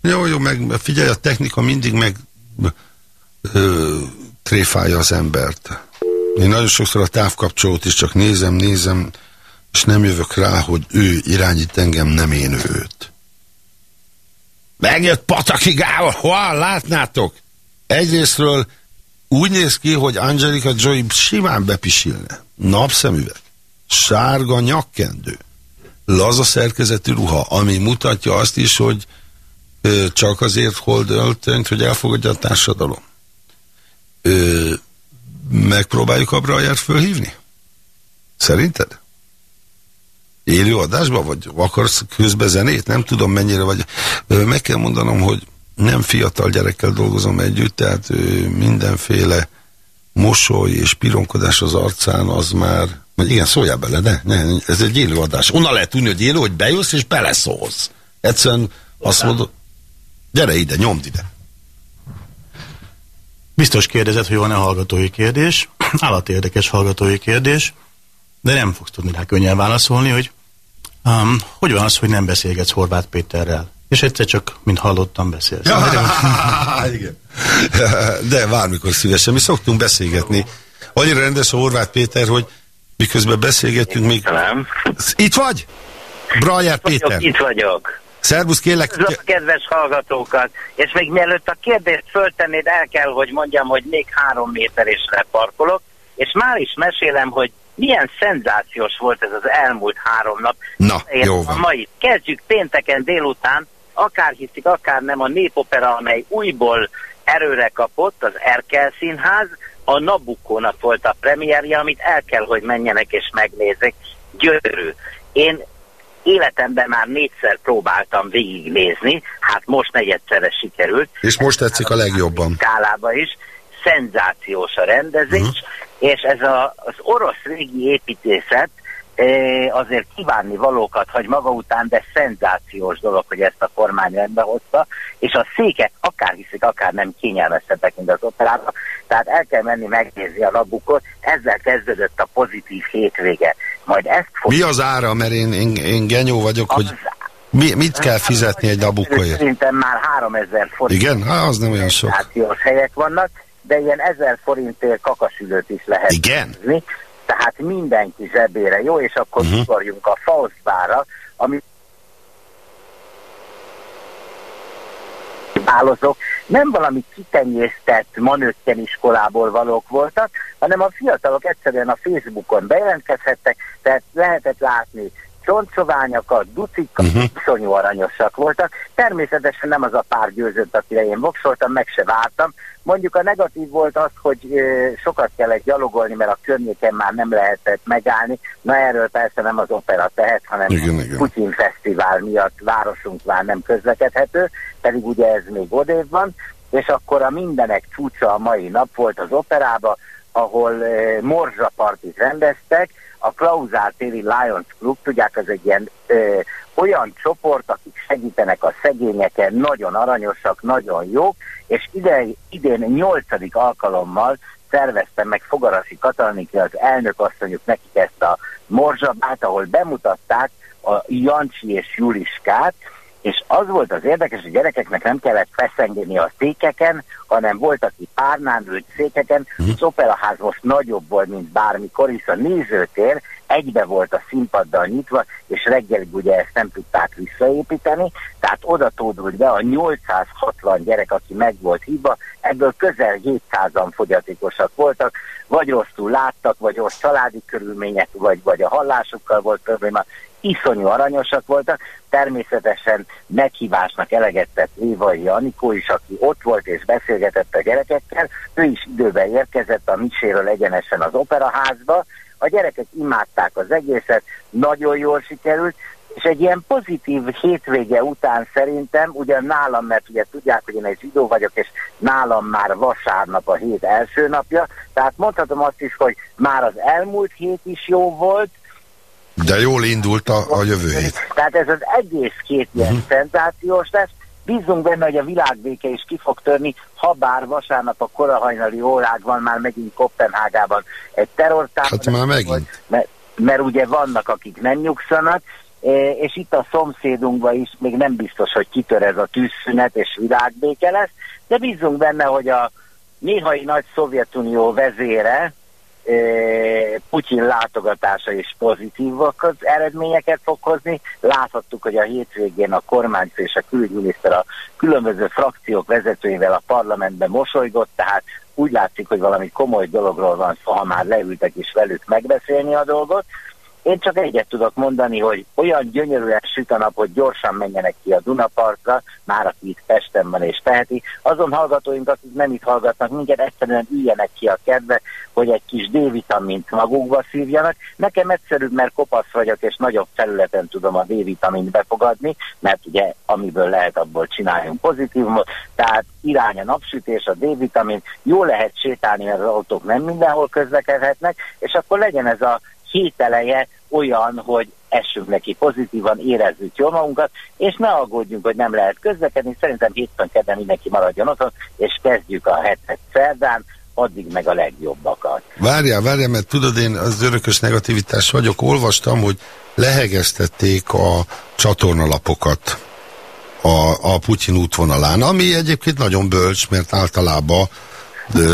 Jó, jó, meg figyelj, a technika mindig meg ö, tréfálja az embert. Én nagyon sokszor a távkapcsolót is csak nézem, nézem, és nem jövök rá, hogy ő irányít engem, nem én őt. Megjött Pataki Gábor, hol látnátok? Egyrésztről úgy néz ki, hogy Angelika Joy simán bepisilne. Napszemüveg, sárga nyakkendő, laza szerkezetű ruha, ami mutatja azt is, hogy ö, csak azért hold öltönyt, hogy elfogadja a társadalom. Ö, megpróbáljuk a Brajert fölhívni? Szerinted? Élő adásban, vagy akarsz közbe zenét? Nem tudom mennyire vagy. Ö, meg kell mondanom, hogy nem fiatal gyerekkel dolgozom együtt, tehát ő, mindenféle mosoly és pironkodás az arcán, az már, vagy igen, szóljál bele, de ne, ez egy élő adás. Onnan lehet tudni, hogy élő, hogy bejössz és beleszólsz. Egyszerűen azt mondod, gyere ide, nyomd ide. Biztos kérdezett, hogy van-e hallgatói kérdés. [CLEARS THROAT] Állat érdekes hallgatói kérdés, de nem fogsz tudni rá könnyen válaszolni, hogy um, hogy van az, hogy nem beszélgetsz Horváth Péterrel? És egyszer csak, mint hallottam, beszélsz. Ja, [LAUGHS] igen. De bármikor szívesen. Mi szoktunk beszélgetni. Annyira rendes a Horváth Péter, hogy miközben beszélgetünk még... Nem. Itt vagy? Brajer Péter. Vagyok, itt vagyok. Szervusz, kérlek. Üdvözlöm a kedves hallgatókat. És még mielőtt a kérdést föltennéd, el kell, hogy mondjam, hogy még három méterésre parkolok, és már is mesélem, hogy milyen szenzációs volt ez az elmúlt három nap. Na, Én jó a van. mai. Kezdjük pénteken délután, akár hiszik, akár nem, a népopera, amely újból erőre kapott, az Erkel Színház, a Nabukónak volt a premierje, amit el kell, hogy menjenek és megnézzék. Gyönyörű. Én életemben már négyszer próbáltam végignézni, hát most negyedszerre sikerült. És most tetszik a legjobban. Skálába is. Szenzációs a rendezés, uh-huh. és ez a, az orosz régi építészet eh, azért kívánni valókat hagy maga után, de szenzációs dolog, hogy ezt a kormány rendbe hozta, és a székek akár hiszik, akár nem kényelmesebbek, mint az operában, tehát el kell menni megnézni a labukot, ezzel kezdődött a pozitív hétvége. Majd ezt fog... Mi az ára, mert én, én, én genyó vagyok, hogy mi, mit kell fizetni egy labukóért? Szerintem már 3000 forint. Igen? Hát az nem olyan sok. Helyek vannak, de ilyen 1000 forintért kakasülőt is lehet Igen? nézni. Tehát mindenki zsebére jó, és akkor Mhm. uh-huh. a Faustbára, ami válozok, nem valami kitenyésztett manőkken iskolából valók voltak, hanem a fiatalok egyszerűen a Facebookon bejelentkezhettek, tehát lehetett látni csontsoványokat, ducikat, Mhm. uh-huh. iszonyú aranyosak voltak. Természetesen nem az a pár győzött, akire én voksoltam, meg se vártam. Mondjuk a negatív volt az, hogy ö, sokat kellett gyalogolni, mert a környéken már nem lehetett megállni. Na erről persze nem az opera tehet, hanem Igen, igen. Putyin Fesztivál miatt városunk már nem közlekedhető, pedig ugye ez még odébb van, és akkor a mindenek csúcsa a mai nap volt az operába, ahol e, morzsapartit rendeztek, a Klauzál téri Lions Club, tudják, az egy ilyen e, olyan csoport, akik segítenek a szegényeken, nagyon aranyosak, nagyon jók, és ide, idén nyolcadik alkalommal szerveztem meg Fogarasi Katalniki, az elnök asszonyuk nekik ezt a morzsabát, ahol bemutatták a Jancsi és Juliskát, és az volt az érdekes, hogy gyerekeknek nem kellett feszengeni a székeken, hanem volt, aki párnán ült székeken. Az operaház most nagyobb volt, mint bármikor, hisz a nézőtér egybe volt a színpaddal nyitva, és reggelig ugye ezt nem tudták visszaépíteni, tehát oda tódult be a 860 gyerek, aki meg volt hívva, ebből közel 700-an fogyatékosak voltak, vagy rosszul láttak, vagy rossz családi körülmények, vagy, vagy a hallásukkal volt probléma, iszonyú aranyosak voltak, természetesen meghívásnak eleget tett Lévai Anikó is, aki ott volt és beszélgetett a gyerekekkel, ő is időben érkezett a miséről egyenesen az operaházba, a gyerekek imádták az egészet, nagyon jól sikerült, és egy ilyen pozitív hétvége után szerintem, ugyan nálam, mert ugye tudják, hogy én egy zsidó vagyok, és nálam már vasárnap a hét első napja, tehát mondhatom azt is, hogy már az elmúlt hét is jó volt, De jól indult a, a jövő hét. tehát ez az egész két ilyen uh-huh. szenzációs lesz. Bízunk benne, hogy a világbéke is ki fog törni, ha bár vasárnap a korahajnali órákban már megint Kopenhágában egy terrortámadás. Hát már megint. Mert, mert ugye vannak, akik nem nyugszanak, e, és itt a szomszédunkban is még nem biztos, hogy kitör ez a tűzszünet és világbéke lesz, de bízunk benne, hogy a néhai nagy Szovjetunió vezére, Putyin látogatása is pozitív az eredményeket fog hozni. Láthattuk, hogy a hétvégén a kormányfő és a külügyminiszter a különböző frakciók vezetőivel a parlamentben mosolygott, tehát úgy látszik, hogy valami komoly dologról van szó, ha már leültek is velük megbeszélni a dolgot. Én csak egyet tudok mondani, hogy olyan gyönyörűen süt a nap, hogy gyorsan menjenek ki a Dunapartra, már aki itt Pesten van és teheti. Azon hallgatóink, akik nem itt hallgatnak, minket egyszerűen üljenek ki a kedve, hogy egy kis D-vitamint magukba szívjanak. Nekem egyszerűbb, mert kopasz vagyok, és nagyobb területen tudom a D-vitamint befogadni, mert ugye amiből lehet, abból csináljunk pozitívumot. Tehát irány a napsütés, a D-vitamin, jó lehet sétálni, mert az autók nem mindenhol közlekedhetnek, és akkor legyen ez a hételeje olyan, hogy essünk neki pozitívan, érezzük jól magunkat, és ne aggódjunk, hogy nem lehet közlekedni. Szerintem hétfőn kedden mindenki maradjon otthon, és kezdjük a hetet szerdán, addig meg a legjobbakat. Várjál, várjál, mert tudod, én az örökös negativitás vagyok. Olvastam, hogy lehegeztették a csatornalapokat a, a Putyin útvonalán, ami egyébként nagyon bölcs, mert általában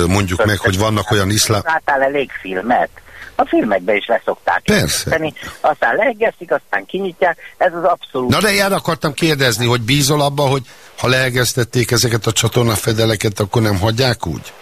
mondjuk meg, hogy vannak olyan iszlám... Láttál elég filmet? A filmekbe is leszokták. Persze. Tenni, aztán lehegeszik, aztán kinyitják, ez az abszolút... Na de én akartam kérdezni, hogy bízol abba, hogy ha leegeztették ezeket a csatornafedeleket, akkor nem hagyják úgy?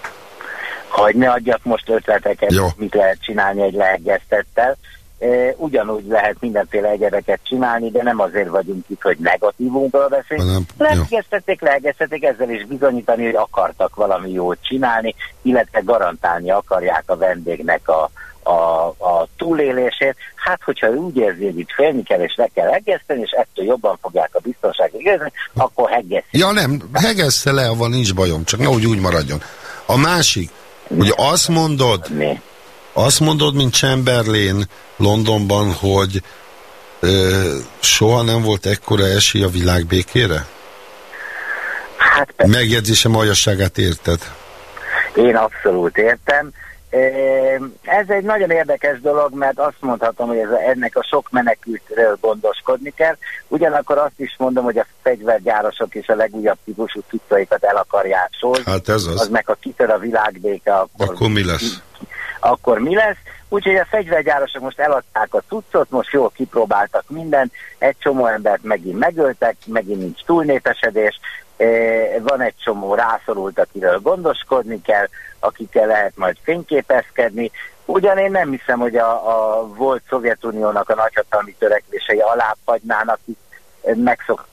Hogy ne adjak most ötleteket, Jó. mit lehet csinálni egy lehegeztettel. E, ugyanúgy lehet mindenféle egyebeket csinálni, de nem azért vagyunk itt, hogy negatívunkról beszélünk. Hanem- Lehegeztették, lehegeztették, ezzel is bizonyítani, hogy akartak valami jót csinálni, illetve garantálni akarják a vendégnek a, a, a túlélését. Hát, hogyha úgy érzi, hogy itt félni kell és le kell hegeszteni, és ettől jobban fogják a biztonságot érezni, akkor heggeszik. Ja nem, hegezze le, van, nincs bajom, csak nehogy úgy maradjon. A másik, hogy azt mondod, Mi? azt mondod, mint Chamberlain Londonban, hogy ö, soha nem volt ekkora esély a világ békére? Hát. Megjegyzésem aljasságát érted? Én abszolút értem. Ez egy nagyon érdekes dolog, mert azt mondhatom, hogy ez, ennek a sok menekültről gondoskodni kell. Ugyanakkor azt is mondom, hogy a fegyvergyárosok is a legújabb típusú cuccaikat el akarják sorzni. Hát ez Az az. meg a kitör a világbéke, akkor, Akkor mi lesz? akkor mi lesz? Úgyhogy a fegyvergyárosok most eladták a cuccot, most jól kipróbáltak mindent, egy csomó embert megint megöltek, megint nincs túlnépesedés, van egy csomó rászorult, akiről gondoskodni kell, akikkel lehet majd fényképezkedni. Ugyan én nem hiszem, hogy a, a volt Szovjetuniónak a nagyhatalmi törekvései alábbhagynának, itt megszokták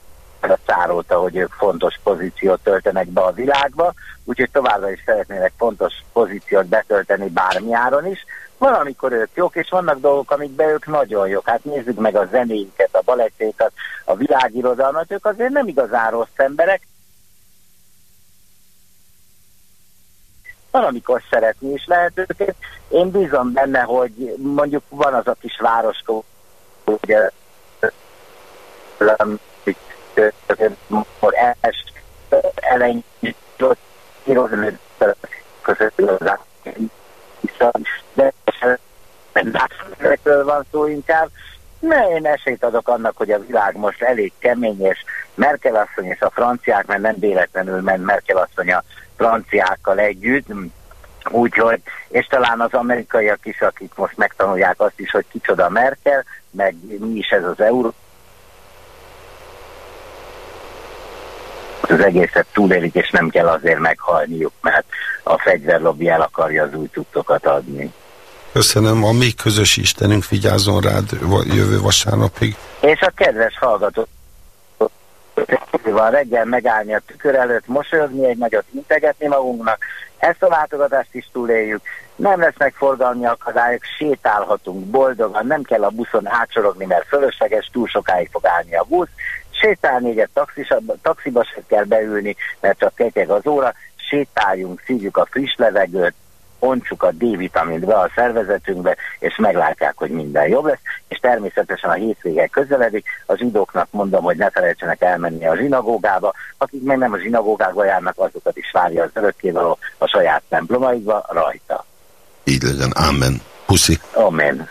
a cáróta, hogy ők fontos pozíciót töltenek be a világba, úgyhogy továbbra is szeretnének fontos pozíciót betölteni bármi áron is. Valamikor ők jók, és vannak dolgok, amikben ők nagyon jók. Hát nézzük meg a zenéiket, a balettékat, a világirodalmat, ők azért nem igazán rossz emberek, valamikor szeretni is lehet őket. Én bízom benne, hogy mondjuk van az a kis városka, ugye, elején de ezekről van szó inkább. Ne, én esélyt adok annak, hogy a világ most elég kemény, és Merkel asszony és a franciák, mert nem véletlenül ment Merkel asszony a franciákkal együtt, úgyhogy, és talán az amerikaiak is, akik most megtanulják azt is, hogy kicsoda Merkel, meg mi is ez az euró, az egészet túlélik, és nem kell azért meghalniuk, mert a fegyverlobby el akarja az új cuccokat adni. Köszönöm, a mi közös Istenünk vigyázzon rád jövő vasárnapig. És a kedves hallgató van reggel megállni a tükör előtt, mosolyogni, egy nagyot integetni magunknak, ezt a látogatást is túléljük, nem lesznek forgalmi akadályok, sétálhatunk boldogan, nem kell a buszon átsorogni, mert fölösleges, túl sokáig fog állni a busz, sétálni egyet taxis, taxiba se kell beülni, mert csak ketyeg az óra, sétáljunk, szívjuk a friss levegőt, ontsuk a D-vitamint be a szervezetünkbe, és meglátják, hogy minden jobb lesz, és természetesen a hétvége közeledik, a zsidóknak mondom, hogy ne felejtsenek elmenni a zsinagógába, akik meg nem a zsinagógába járnak, azokat is várja az örökkévaló a saját templomaikba rajta. Így legyen. Amen. Puszi. Amen.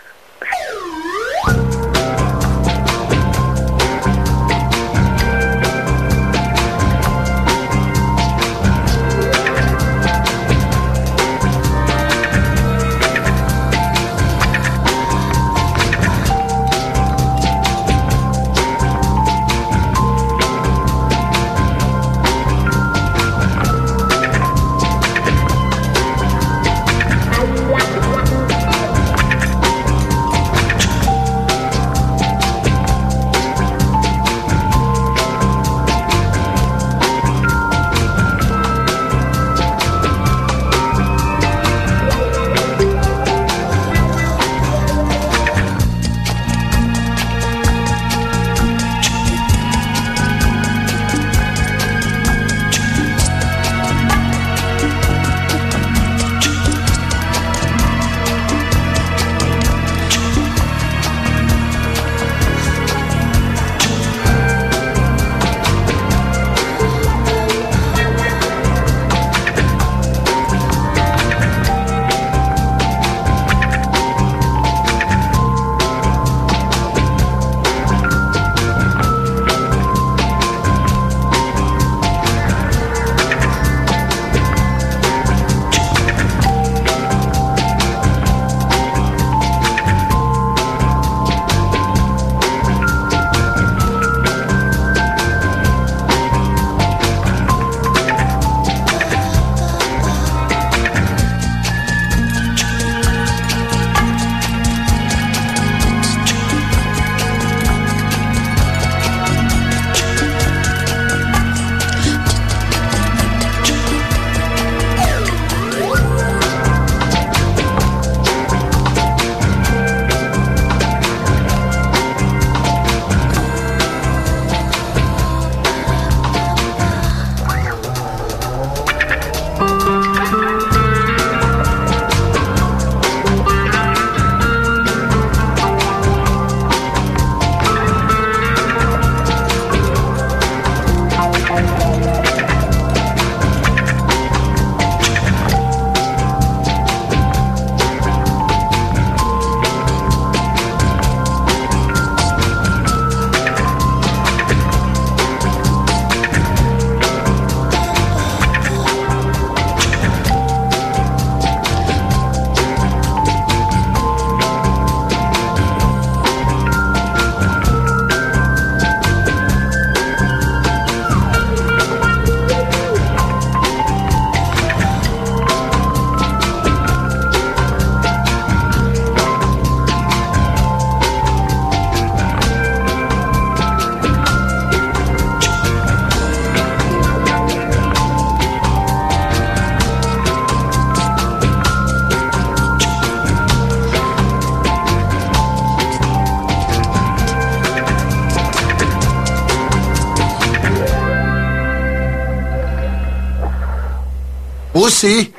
Puszi!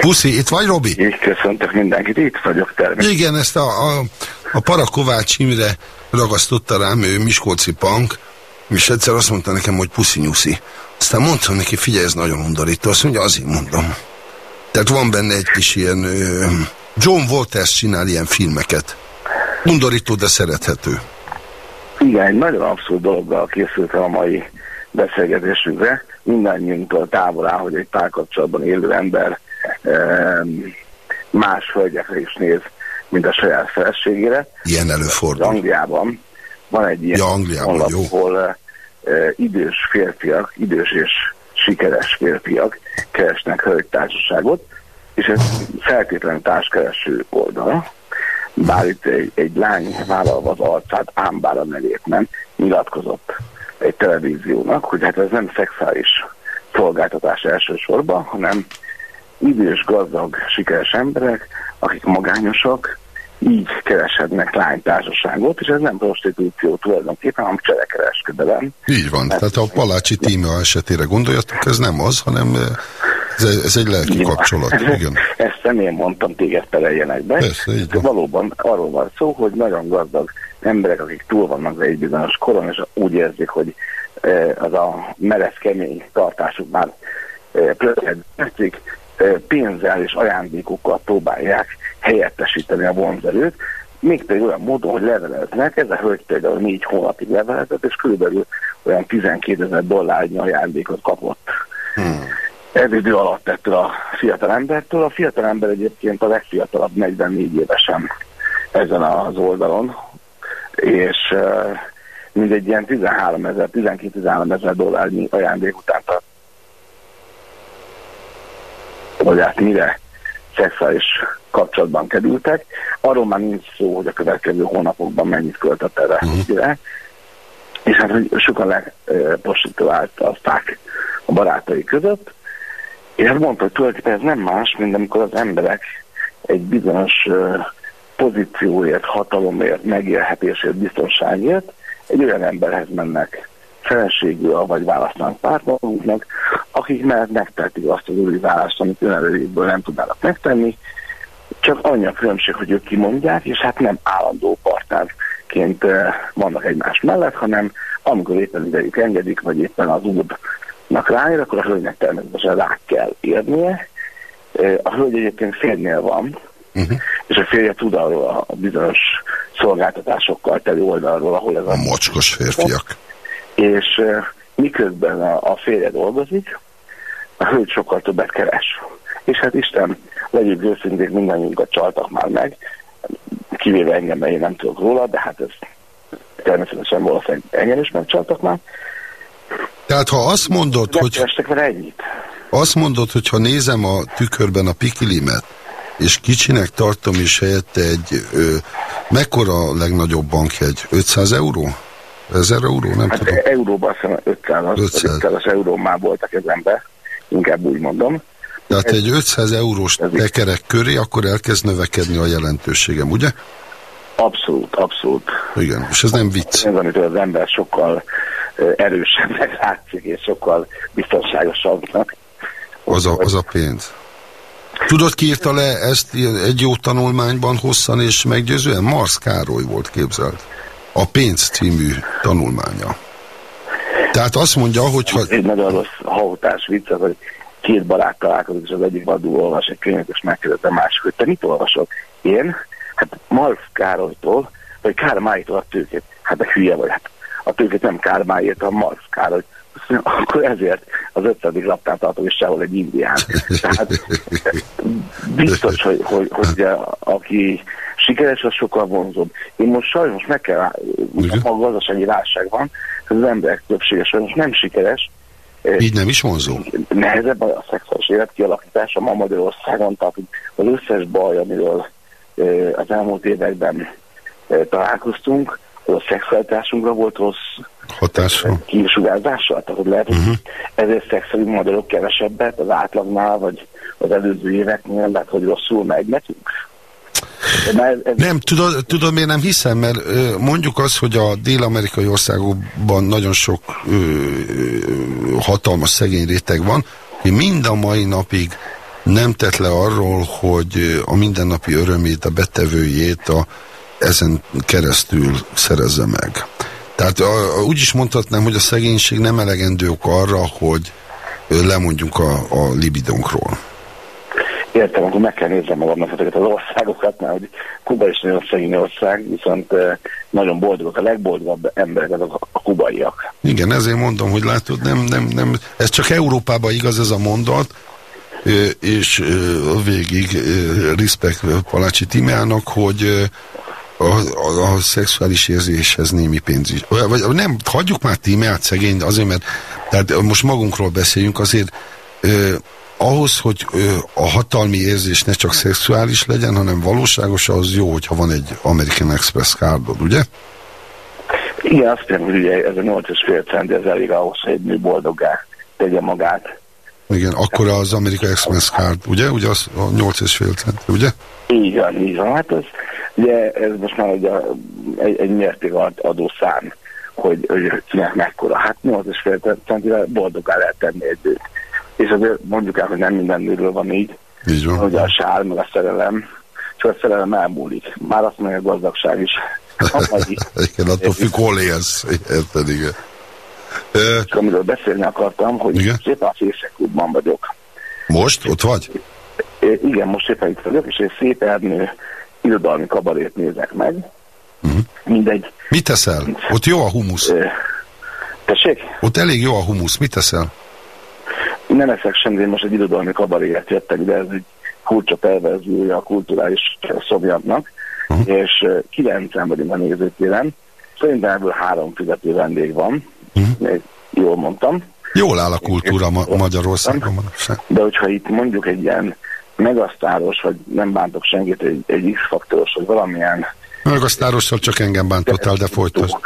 Puszi, itt vagy, Robi? Így köszöntök mindenkit, itt vagyok természetesen. Igen, ezt a, a, a Parakovács Imre ragasztotta rám, ő Miskolci Pank, és egyszer azt mondta nekem, hogy puszi nyuszi. Aztán mondtam neki, figyelj, ez nagyon undorító. Azt mondja, azért mondom. Tehát van benne egy kis ilyen... John Walters csinál ilyen filmeket. Undorító, de szerethető. Igen, egy nagyon abszurd dologgal készültem a mai beszélgetésünkre. Mindannyiunktól távol áll, hogy egy párkapcsolatban élő ember em, más hölgyekre is néz, mint a saját feleségére. Ilyen előfordul. Angliában van egy ilyen Ja, Angliában, honlap, jó. ahol e, e, idős férfiak, idős és sikeres férfiak keresnek hölgytársaságot, és ez feltétlenül társkereső oldal. Bár itt egy, egy lány vállalva az arcát, ám bár a nevét nem, nyilatkozott egy televíziónak, hogy hát ez nem szexuális szolgáltatás elsősorban, hanem idős, gazdag, sikeres emberek, akik magányosak, így kereshetnek lánytársaságot, és ez nem prostitúció tulajdonképpen, hanem cserekereskedelem. Így van. Tehát a Palácsi Tímea esetére gondoljatok, ez nem az, hanem ö, ez, ez egy lelki van. kapcsolat. Igen. Ezt nem én mondtam, téged pereljenek be. Persze, így De Valóban arról van szó, hogy nagyon gazdag emberek, akik túl vannak egy bizonyos koron, és úgy érzik, hogy eh, az a merev, kemény tartásuk már plötszik, pénzzel és ajándékokkal próbálják helyettesíteni a vonzerőt, mégpedig olyan módon, hogy leveleznek, ez a hölgy például négy hónapig levelezett, és körülbelül olyan 12 ezer dollárnyi ajándékot kapott. Hmm. Ez idő alatt ettől a fiatal embertől. A fiatal ember egyébként a legfiatalabb 44 évesen ezen az oldalon, és uh, mindegy ilyen 13 ezer, 12-13 ezer dollárnyi ajándék után tart. Hogy hát mire szexuális kapcsolatban kerültek. Arról már nincs szó, hogy a következő hónapokban mennyit költött erre a hölgyre. És hát, hogy sokan leprostituálták a barátai között, és hát mondta, hogy tulajdonképpen ez nem más, mint amikor az emberek egy bizonyos ö, pozícióért, hatalomért, megélhetésért, biztonságért egy olyan emberhez mennek feleségül, vagy választanak pártmagunknak, akik mellett megtehetik azt az új választ, amit önerőjéből nem tudnának megtenni, csak annyi a különbség, hogy ők kimondják, és hát nem állandó partnerként eh, vannak egymás mellett, hanem amikor éppen idejük engedik, vagy éppen az úrnak ráér, akkor a hölgynek természetesen rá kell érnie. Eh, A hölgy egyébként férnél van, Uh-huh. és a férje tud arról a bizonyos szolgáltatásokkal teli oldalról, ahol ez a A mocskos férfiak. és miközben a, a férje dolgozik, a hölgy sokkal többet keres. És hát Isten, legyünk őszinték, mindannyiunkat csaltak már meg, kivéve engem, mert én nem tudok róla, de hát ez természetesen valószínűleg engem is megcsaltak már. Tehát ha azt mondod, hogy Megkerestek vele ennyit. azt mondod, hogy ha nézem a tükörben a pikilimet, és kicsinek tartom, és helyette egy, ö, mekkora a legnagyobb bankjegy? 500 euró? 1000 euró? Nem Hát tudom. euróban azt hiszem 500, 500. 500 euró már voltak kezembe, inkább úgy mondom. Tehát egy 500 eurós tekerek köré, akkor elkezd növekedni a jelentőségem, ugye? Abszolút, abszolút. Igen, és ez nem vicc. Ez, amitől az ember sokkal erősebbnek látszik, és sokkal biztonságosabbnak. Az a, az a pénz. Tudod, ki írta le ezt egy jó tanulmányban hosszan és meggyőzően? Mars Károly volt képzelt. A pénz című tanulmánya. Tehát azt mondja, hogy ha... Egy nagyon rossz hautás vicc, hogy két barát találkozik, és az egyik vadul olvas egy könyvet, és megkérdezte a másik, hogy te mit olvasod? Én? Hát Marx Károlytól, vagy Kármáitól a tőkét. Hát a hülye vagy, hát a tőkét nem Kármáért, hanem Marx Károly. Akkor ezért az ötödik laptán tartom, és sehol egy indián. Tehát [LAUGHS] biztos, hogy, hogy, hogy aki sikeres, az sokkal vonzóbb. Én most sajnos meg kell, a gazdasági válság van, az emberek többsége sajnos nem sikeres, Így nem is vonzó. nehezebb a szexuális élet kialakítása ma Magyarországon, tehát az összes baj, amiről az elmúlt években találkoztunk, az a szexualitásunkra volt rossz Hatással. kisugárzással, tehát hogy lehet, hogy uh-huh. ezért szexuális magyarok kevesebbet az átlagnál, vagy az előző éveknél, lehet, hogy rosszul megy nekünk. Ez, ez Nem, tudod, tudod, miért nem hiszem? Mert mondjuk az, hogy a dél-amerikai országokban nagyon sok ö, ö, hatalmas szegény réteg van, mind a mai napig nem tett le arról, hogy a mindennapi örömét, a betevőjét a, ezen keresztül szerezze meg. Tehát a, a, úgy is mondhatnám, hogy a szegénység nem elegendő ok arra, hogy lemondjunk a, a libidonkról. Értem, akkor meg kell néznem magamnak ezeket az országokat, mert hogy Kuba is nagyon szegény ország, viszont nagyon boldogok, a legboldogabb emberek azok a kubaiak. Igen, ezért mondom, hogy látod, nem, nem, nem, ez csak Európában igaz ez a mondat, és végig respekt Palácsi Timának, hogy a, a, a szexuális érzéshez némi pénz is. Vagy, nem, hagyjuk már Tímeát szegény, azért, mert tehát most magunkról beszéljünk, azért ö, ahhoz, hogy ö, a hatalmi érzés ne csak szexuális legyen, hanem valóságos, az jó, hogyha van egy American Express cardod, ugye? Igen, azt mondom, hogy ugye ez a 8,5 cent, ez elég ahhoz, hogy egy nő boldoggá tegye magát. Igen, akkor az American Express card, ugye? Ugye az a 8,5 cent, ugye? Így van, így van. Hát ez, ugye ez most már ugye egy, egy mértékadó szám, hogy, hogy kinek mekkora. Hát 8,5 centivel boldoggá lehet tenni egy nőt. És azért mondjuk el, hogy nem minden nőről van így, Így van. hogy a sár, meg a szerelem, csak a szerelem elmúlik. Már azt mondja, a gazdagság [LAUGHS] is. Igen, attól függ, hol élsz. Érted, igen. Csak amiről beszélni akartam, hogy Igen? szépen a Fészeklubban vagyok. most? Ott vagy? É, Igen, most éppen itt vagyok, és egy szép ernő irodalmi kabarét nézek meg. Mhm. Mindegy. Mit teszel? Ott jó a humusz. Ö, Tessék? Ott elég jó a humusz. Mit teszel? Nem eszek sem, de én most egy irodalmi kabaréért jöttem ide, ez egy furcsa perverziója a kulturális szomjatnak, Mhm. és ö, kilencen vagyunk a nézőtéren. Szerintem ebből három fizető vendég van, Mhm. még jól mondtam. Jól áll a kultúra ma Magyarországon. De hogyha itt mondjuk egy ilyen megasztáros, vagy nem bántok senkit, egy, egy X-faktoros, vagy valamilyen Meg a sztárossal csak engem bántottál, de folytasd.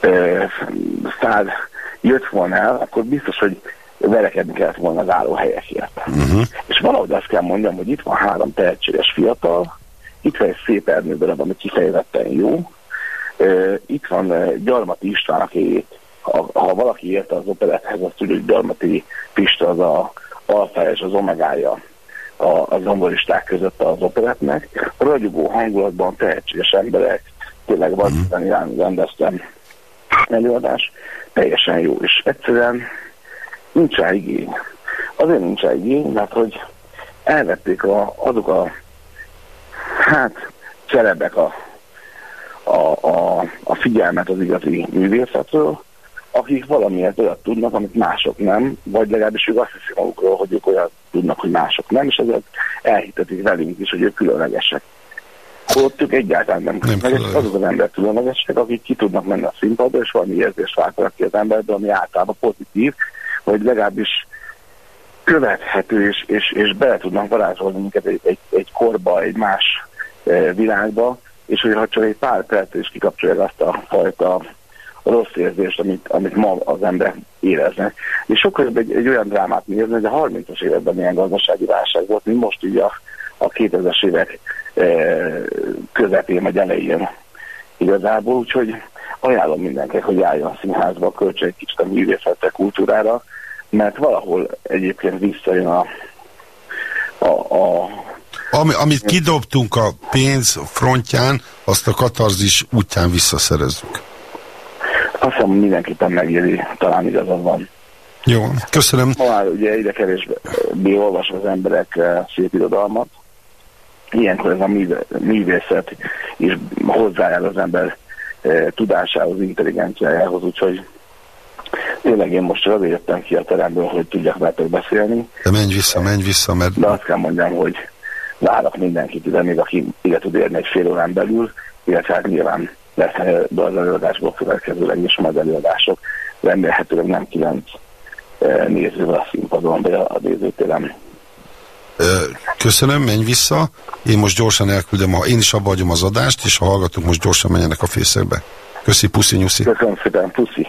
ö, szár jött volna el, akkor biztos, hogy verekedni kellett volna az állóhelyekért. Uh-huh. És valahogy azt kell mondjam, hogy itt van három tehetséges fiatal, itt van egy szép ernődarab, ami kifejezetten jó, itt van Gyarmati István, aki ha, ha valaki érte az operethez, azt tudja, hogy Gyarmati Pista az a alfája és az omegája a, a zomboristák között az operetnek. Ragyogó hangulatban tehetséges emberek, tényleg van mm. irány rendeztem előadás, teljesen jó, és egyszerűen nincs rá igény. Azért nincs rá igény, mert hogy elvették a, azok a hát celebek a, a, a, a figyelmet az igazi művészetről, akik valamiért olyat tudnak, amit mások nem, vagy legalábbis ők azt hiszik magukról, hogy ők olyat tudnak, hogy mások nem, és ezért elhitetik velünk is, hogy ők különlegesek. Holott ők egyáltalán nem különlegesek, azok az emberek különlegesek, akik ki tudnak menni a színpadra, és valami érzést váltanak ki az emberből, ami általában pozitív, vagy legalábbis követhető, és, és, és bele tudnak varázsolni minket egy, egy, egy korba, egy más e, világba, és hogyha csak egy pár perc is kikapcsolja azt a fajta rossz érzést, amit, amit ma az ember éreznek. És sokkal jobb egy, egy olyan drámát nézni, hogy a 30-as években milyen gazdasági válság volt, mint most így a, a 2000-es évek e, közepén vagy elején igazából, úgyhogy ajánlom mindenkinek, hogy járjon a színházba, költse egy kicsit a művészetre, kultúrára, mert valahol egyébként visszajön a, a, a Ami, amit kidobtunk a pénz frontján, azt a katarzis útján visszaszerezzük. Azt hiszem, mindenképpen megéri, talán igazad van. Jó, köszönöm. Ma már ugye ide kevésbé olvas az emberek eh, szép irodalmat. Ilyenkor ez a művészet is hozzájár az ember eh, tudásához, intelligenciájához, úgyhogy tényleg én most azért jöttem ki a teremből, hogy tudjak veletek beszélni, De menj vissza, menj vissza, mert de azt kell mondjam, hogy várok mindenkit ide, még aki ide tud érni egy fél órán belül, illetve hát nyilván lesz ebből az előadásból következőleg is majd előadások, remélhetőleg nem kilenc eh, nézővel a színpadon, vagy a. Ö, Köszönöm, menj vissza. Én most gyorsan elküldöm, a, én is abba hagyom az adást, és a hallgatók most gyorsan menjenek a fészekbe. Köszi, puszi, nyuszi. Köszönöm szépen, puszi!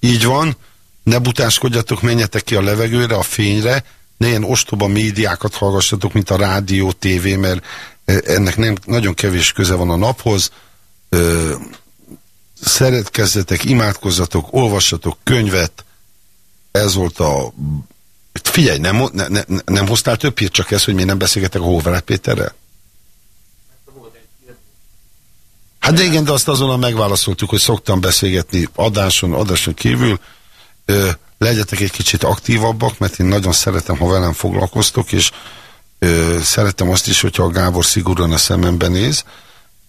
Így van, ne butáskodjatok, menjetek ki a levegőre, a fényre, ne ilyen ostoba médiákat hallgassatok, mint a rádió, tévé, mert ennek nem, nagyon kevés köze van a naphoz. Ö, szeretkezzetek, imádkozzatok, olvassatok könyvet, ez volt a... Figyelj, nem, ne, ne, ne- nem hoztál több hírt, csak ez, hogy miért nem beszélgetek a Hóvelet Péterrel? Hát de igen, de azt azonnal megválaszoltuk, hogy szoktam beszélgetni adáson, adáson kívül. Ö, legyetek egy kicsit aktívabbak, mert én nagyon szeretem, ha velem foglalkoztok, és ö, szeretem azt is, hogyha a Gábor szigorúan a szemembe néz.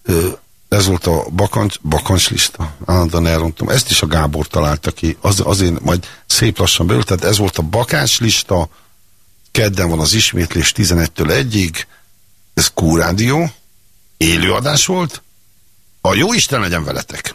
Ö, ez volt a bakancs, bakancslista, állandóan elrontom. Ezt is a Gábor találta ki, az, azért majd szép lassan belül, tehát ez volt a bakancslista, kedden van az ismétlés 11-től 1-ig, ez Q-rádió, élőadás volt, a jó Isten legyen veletek!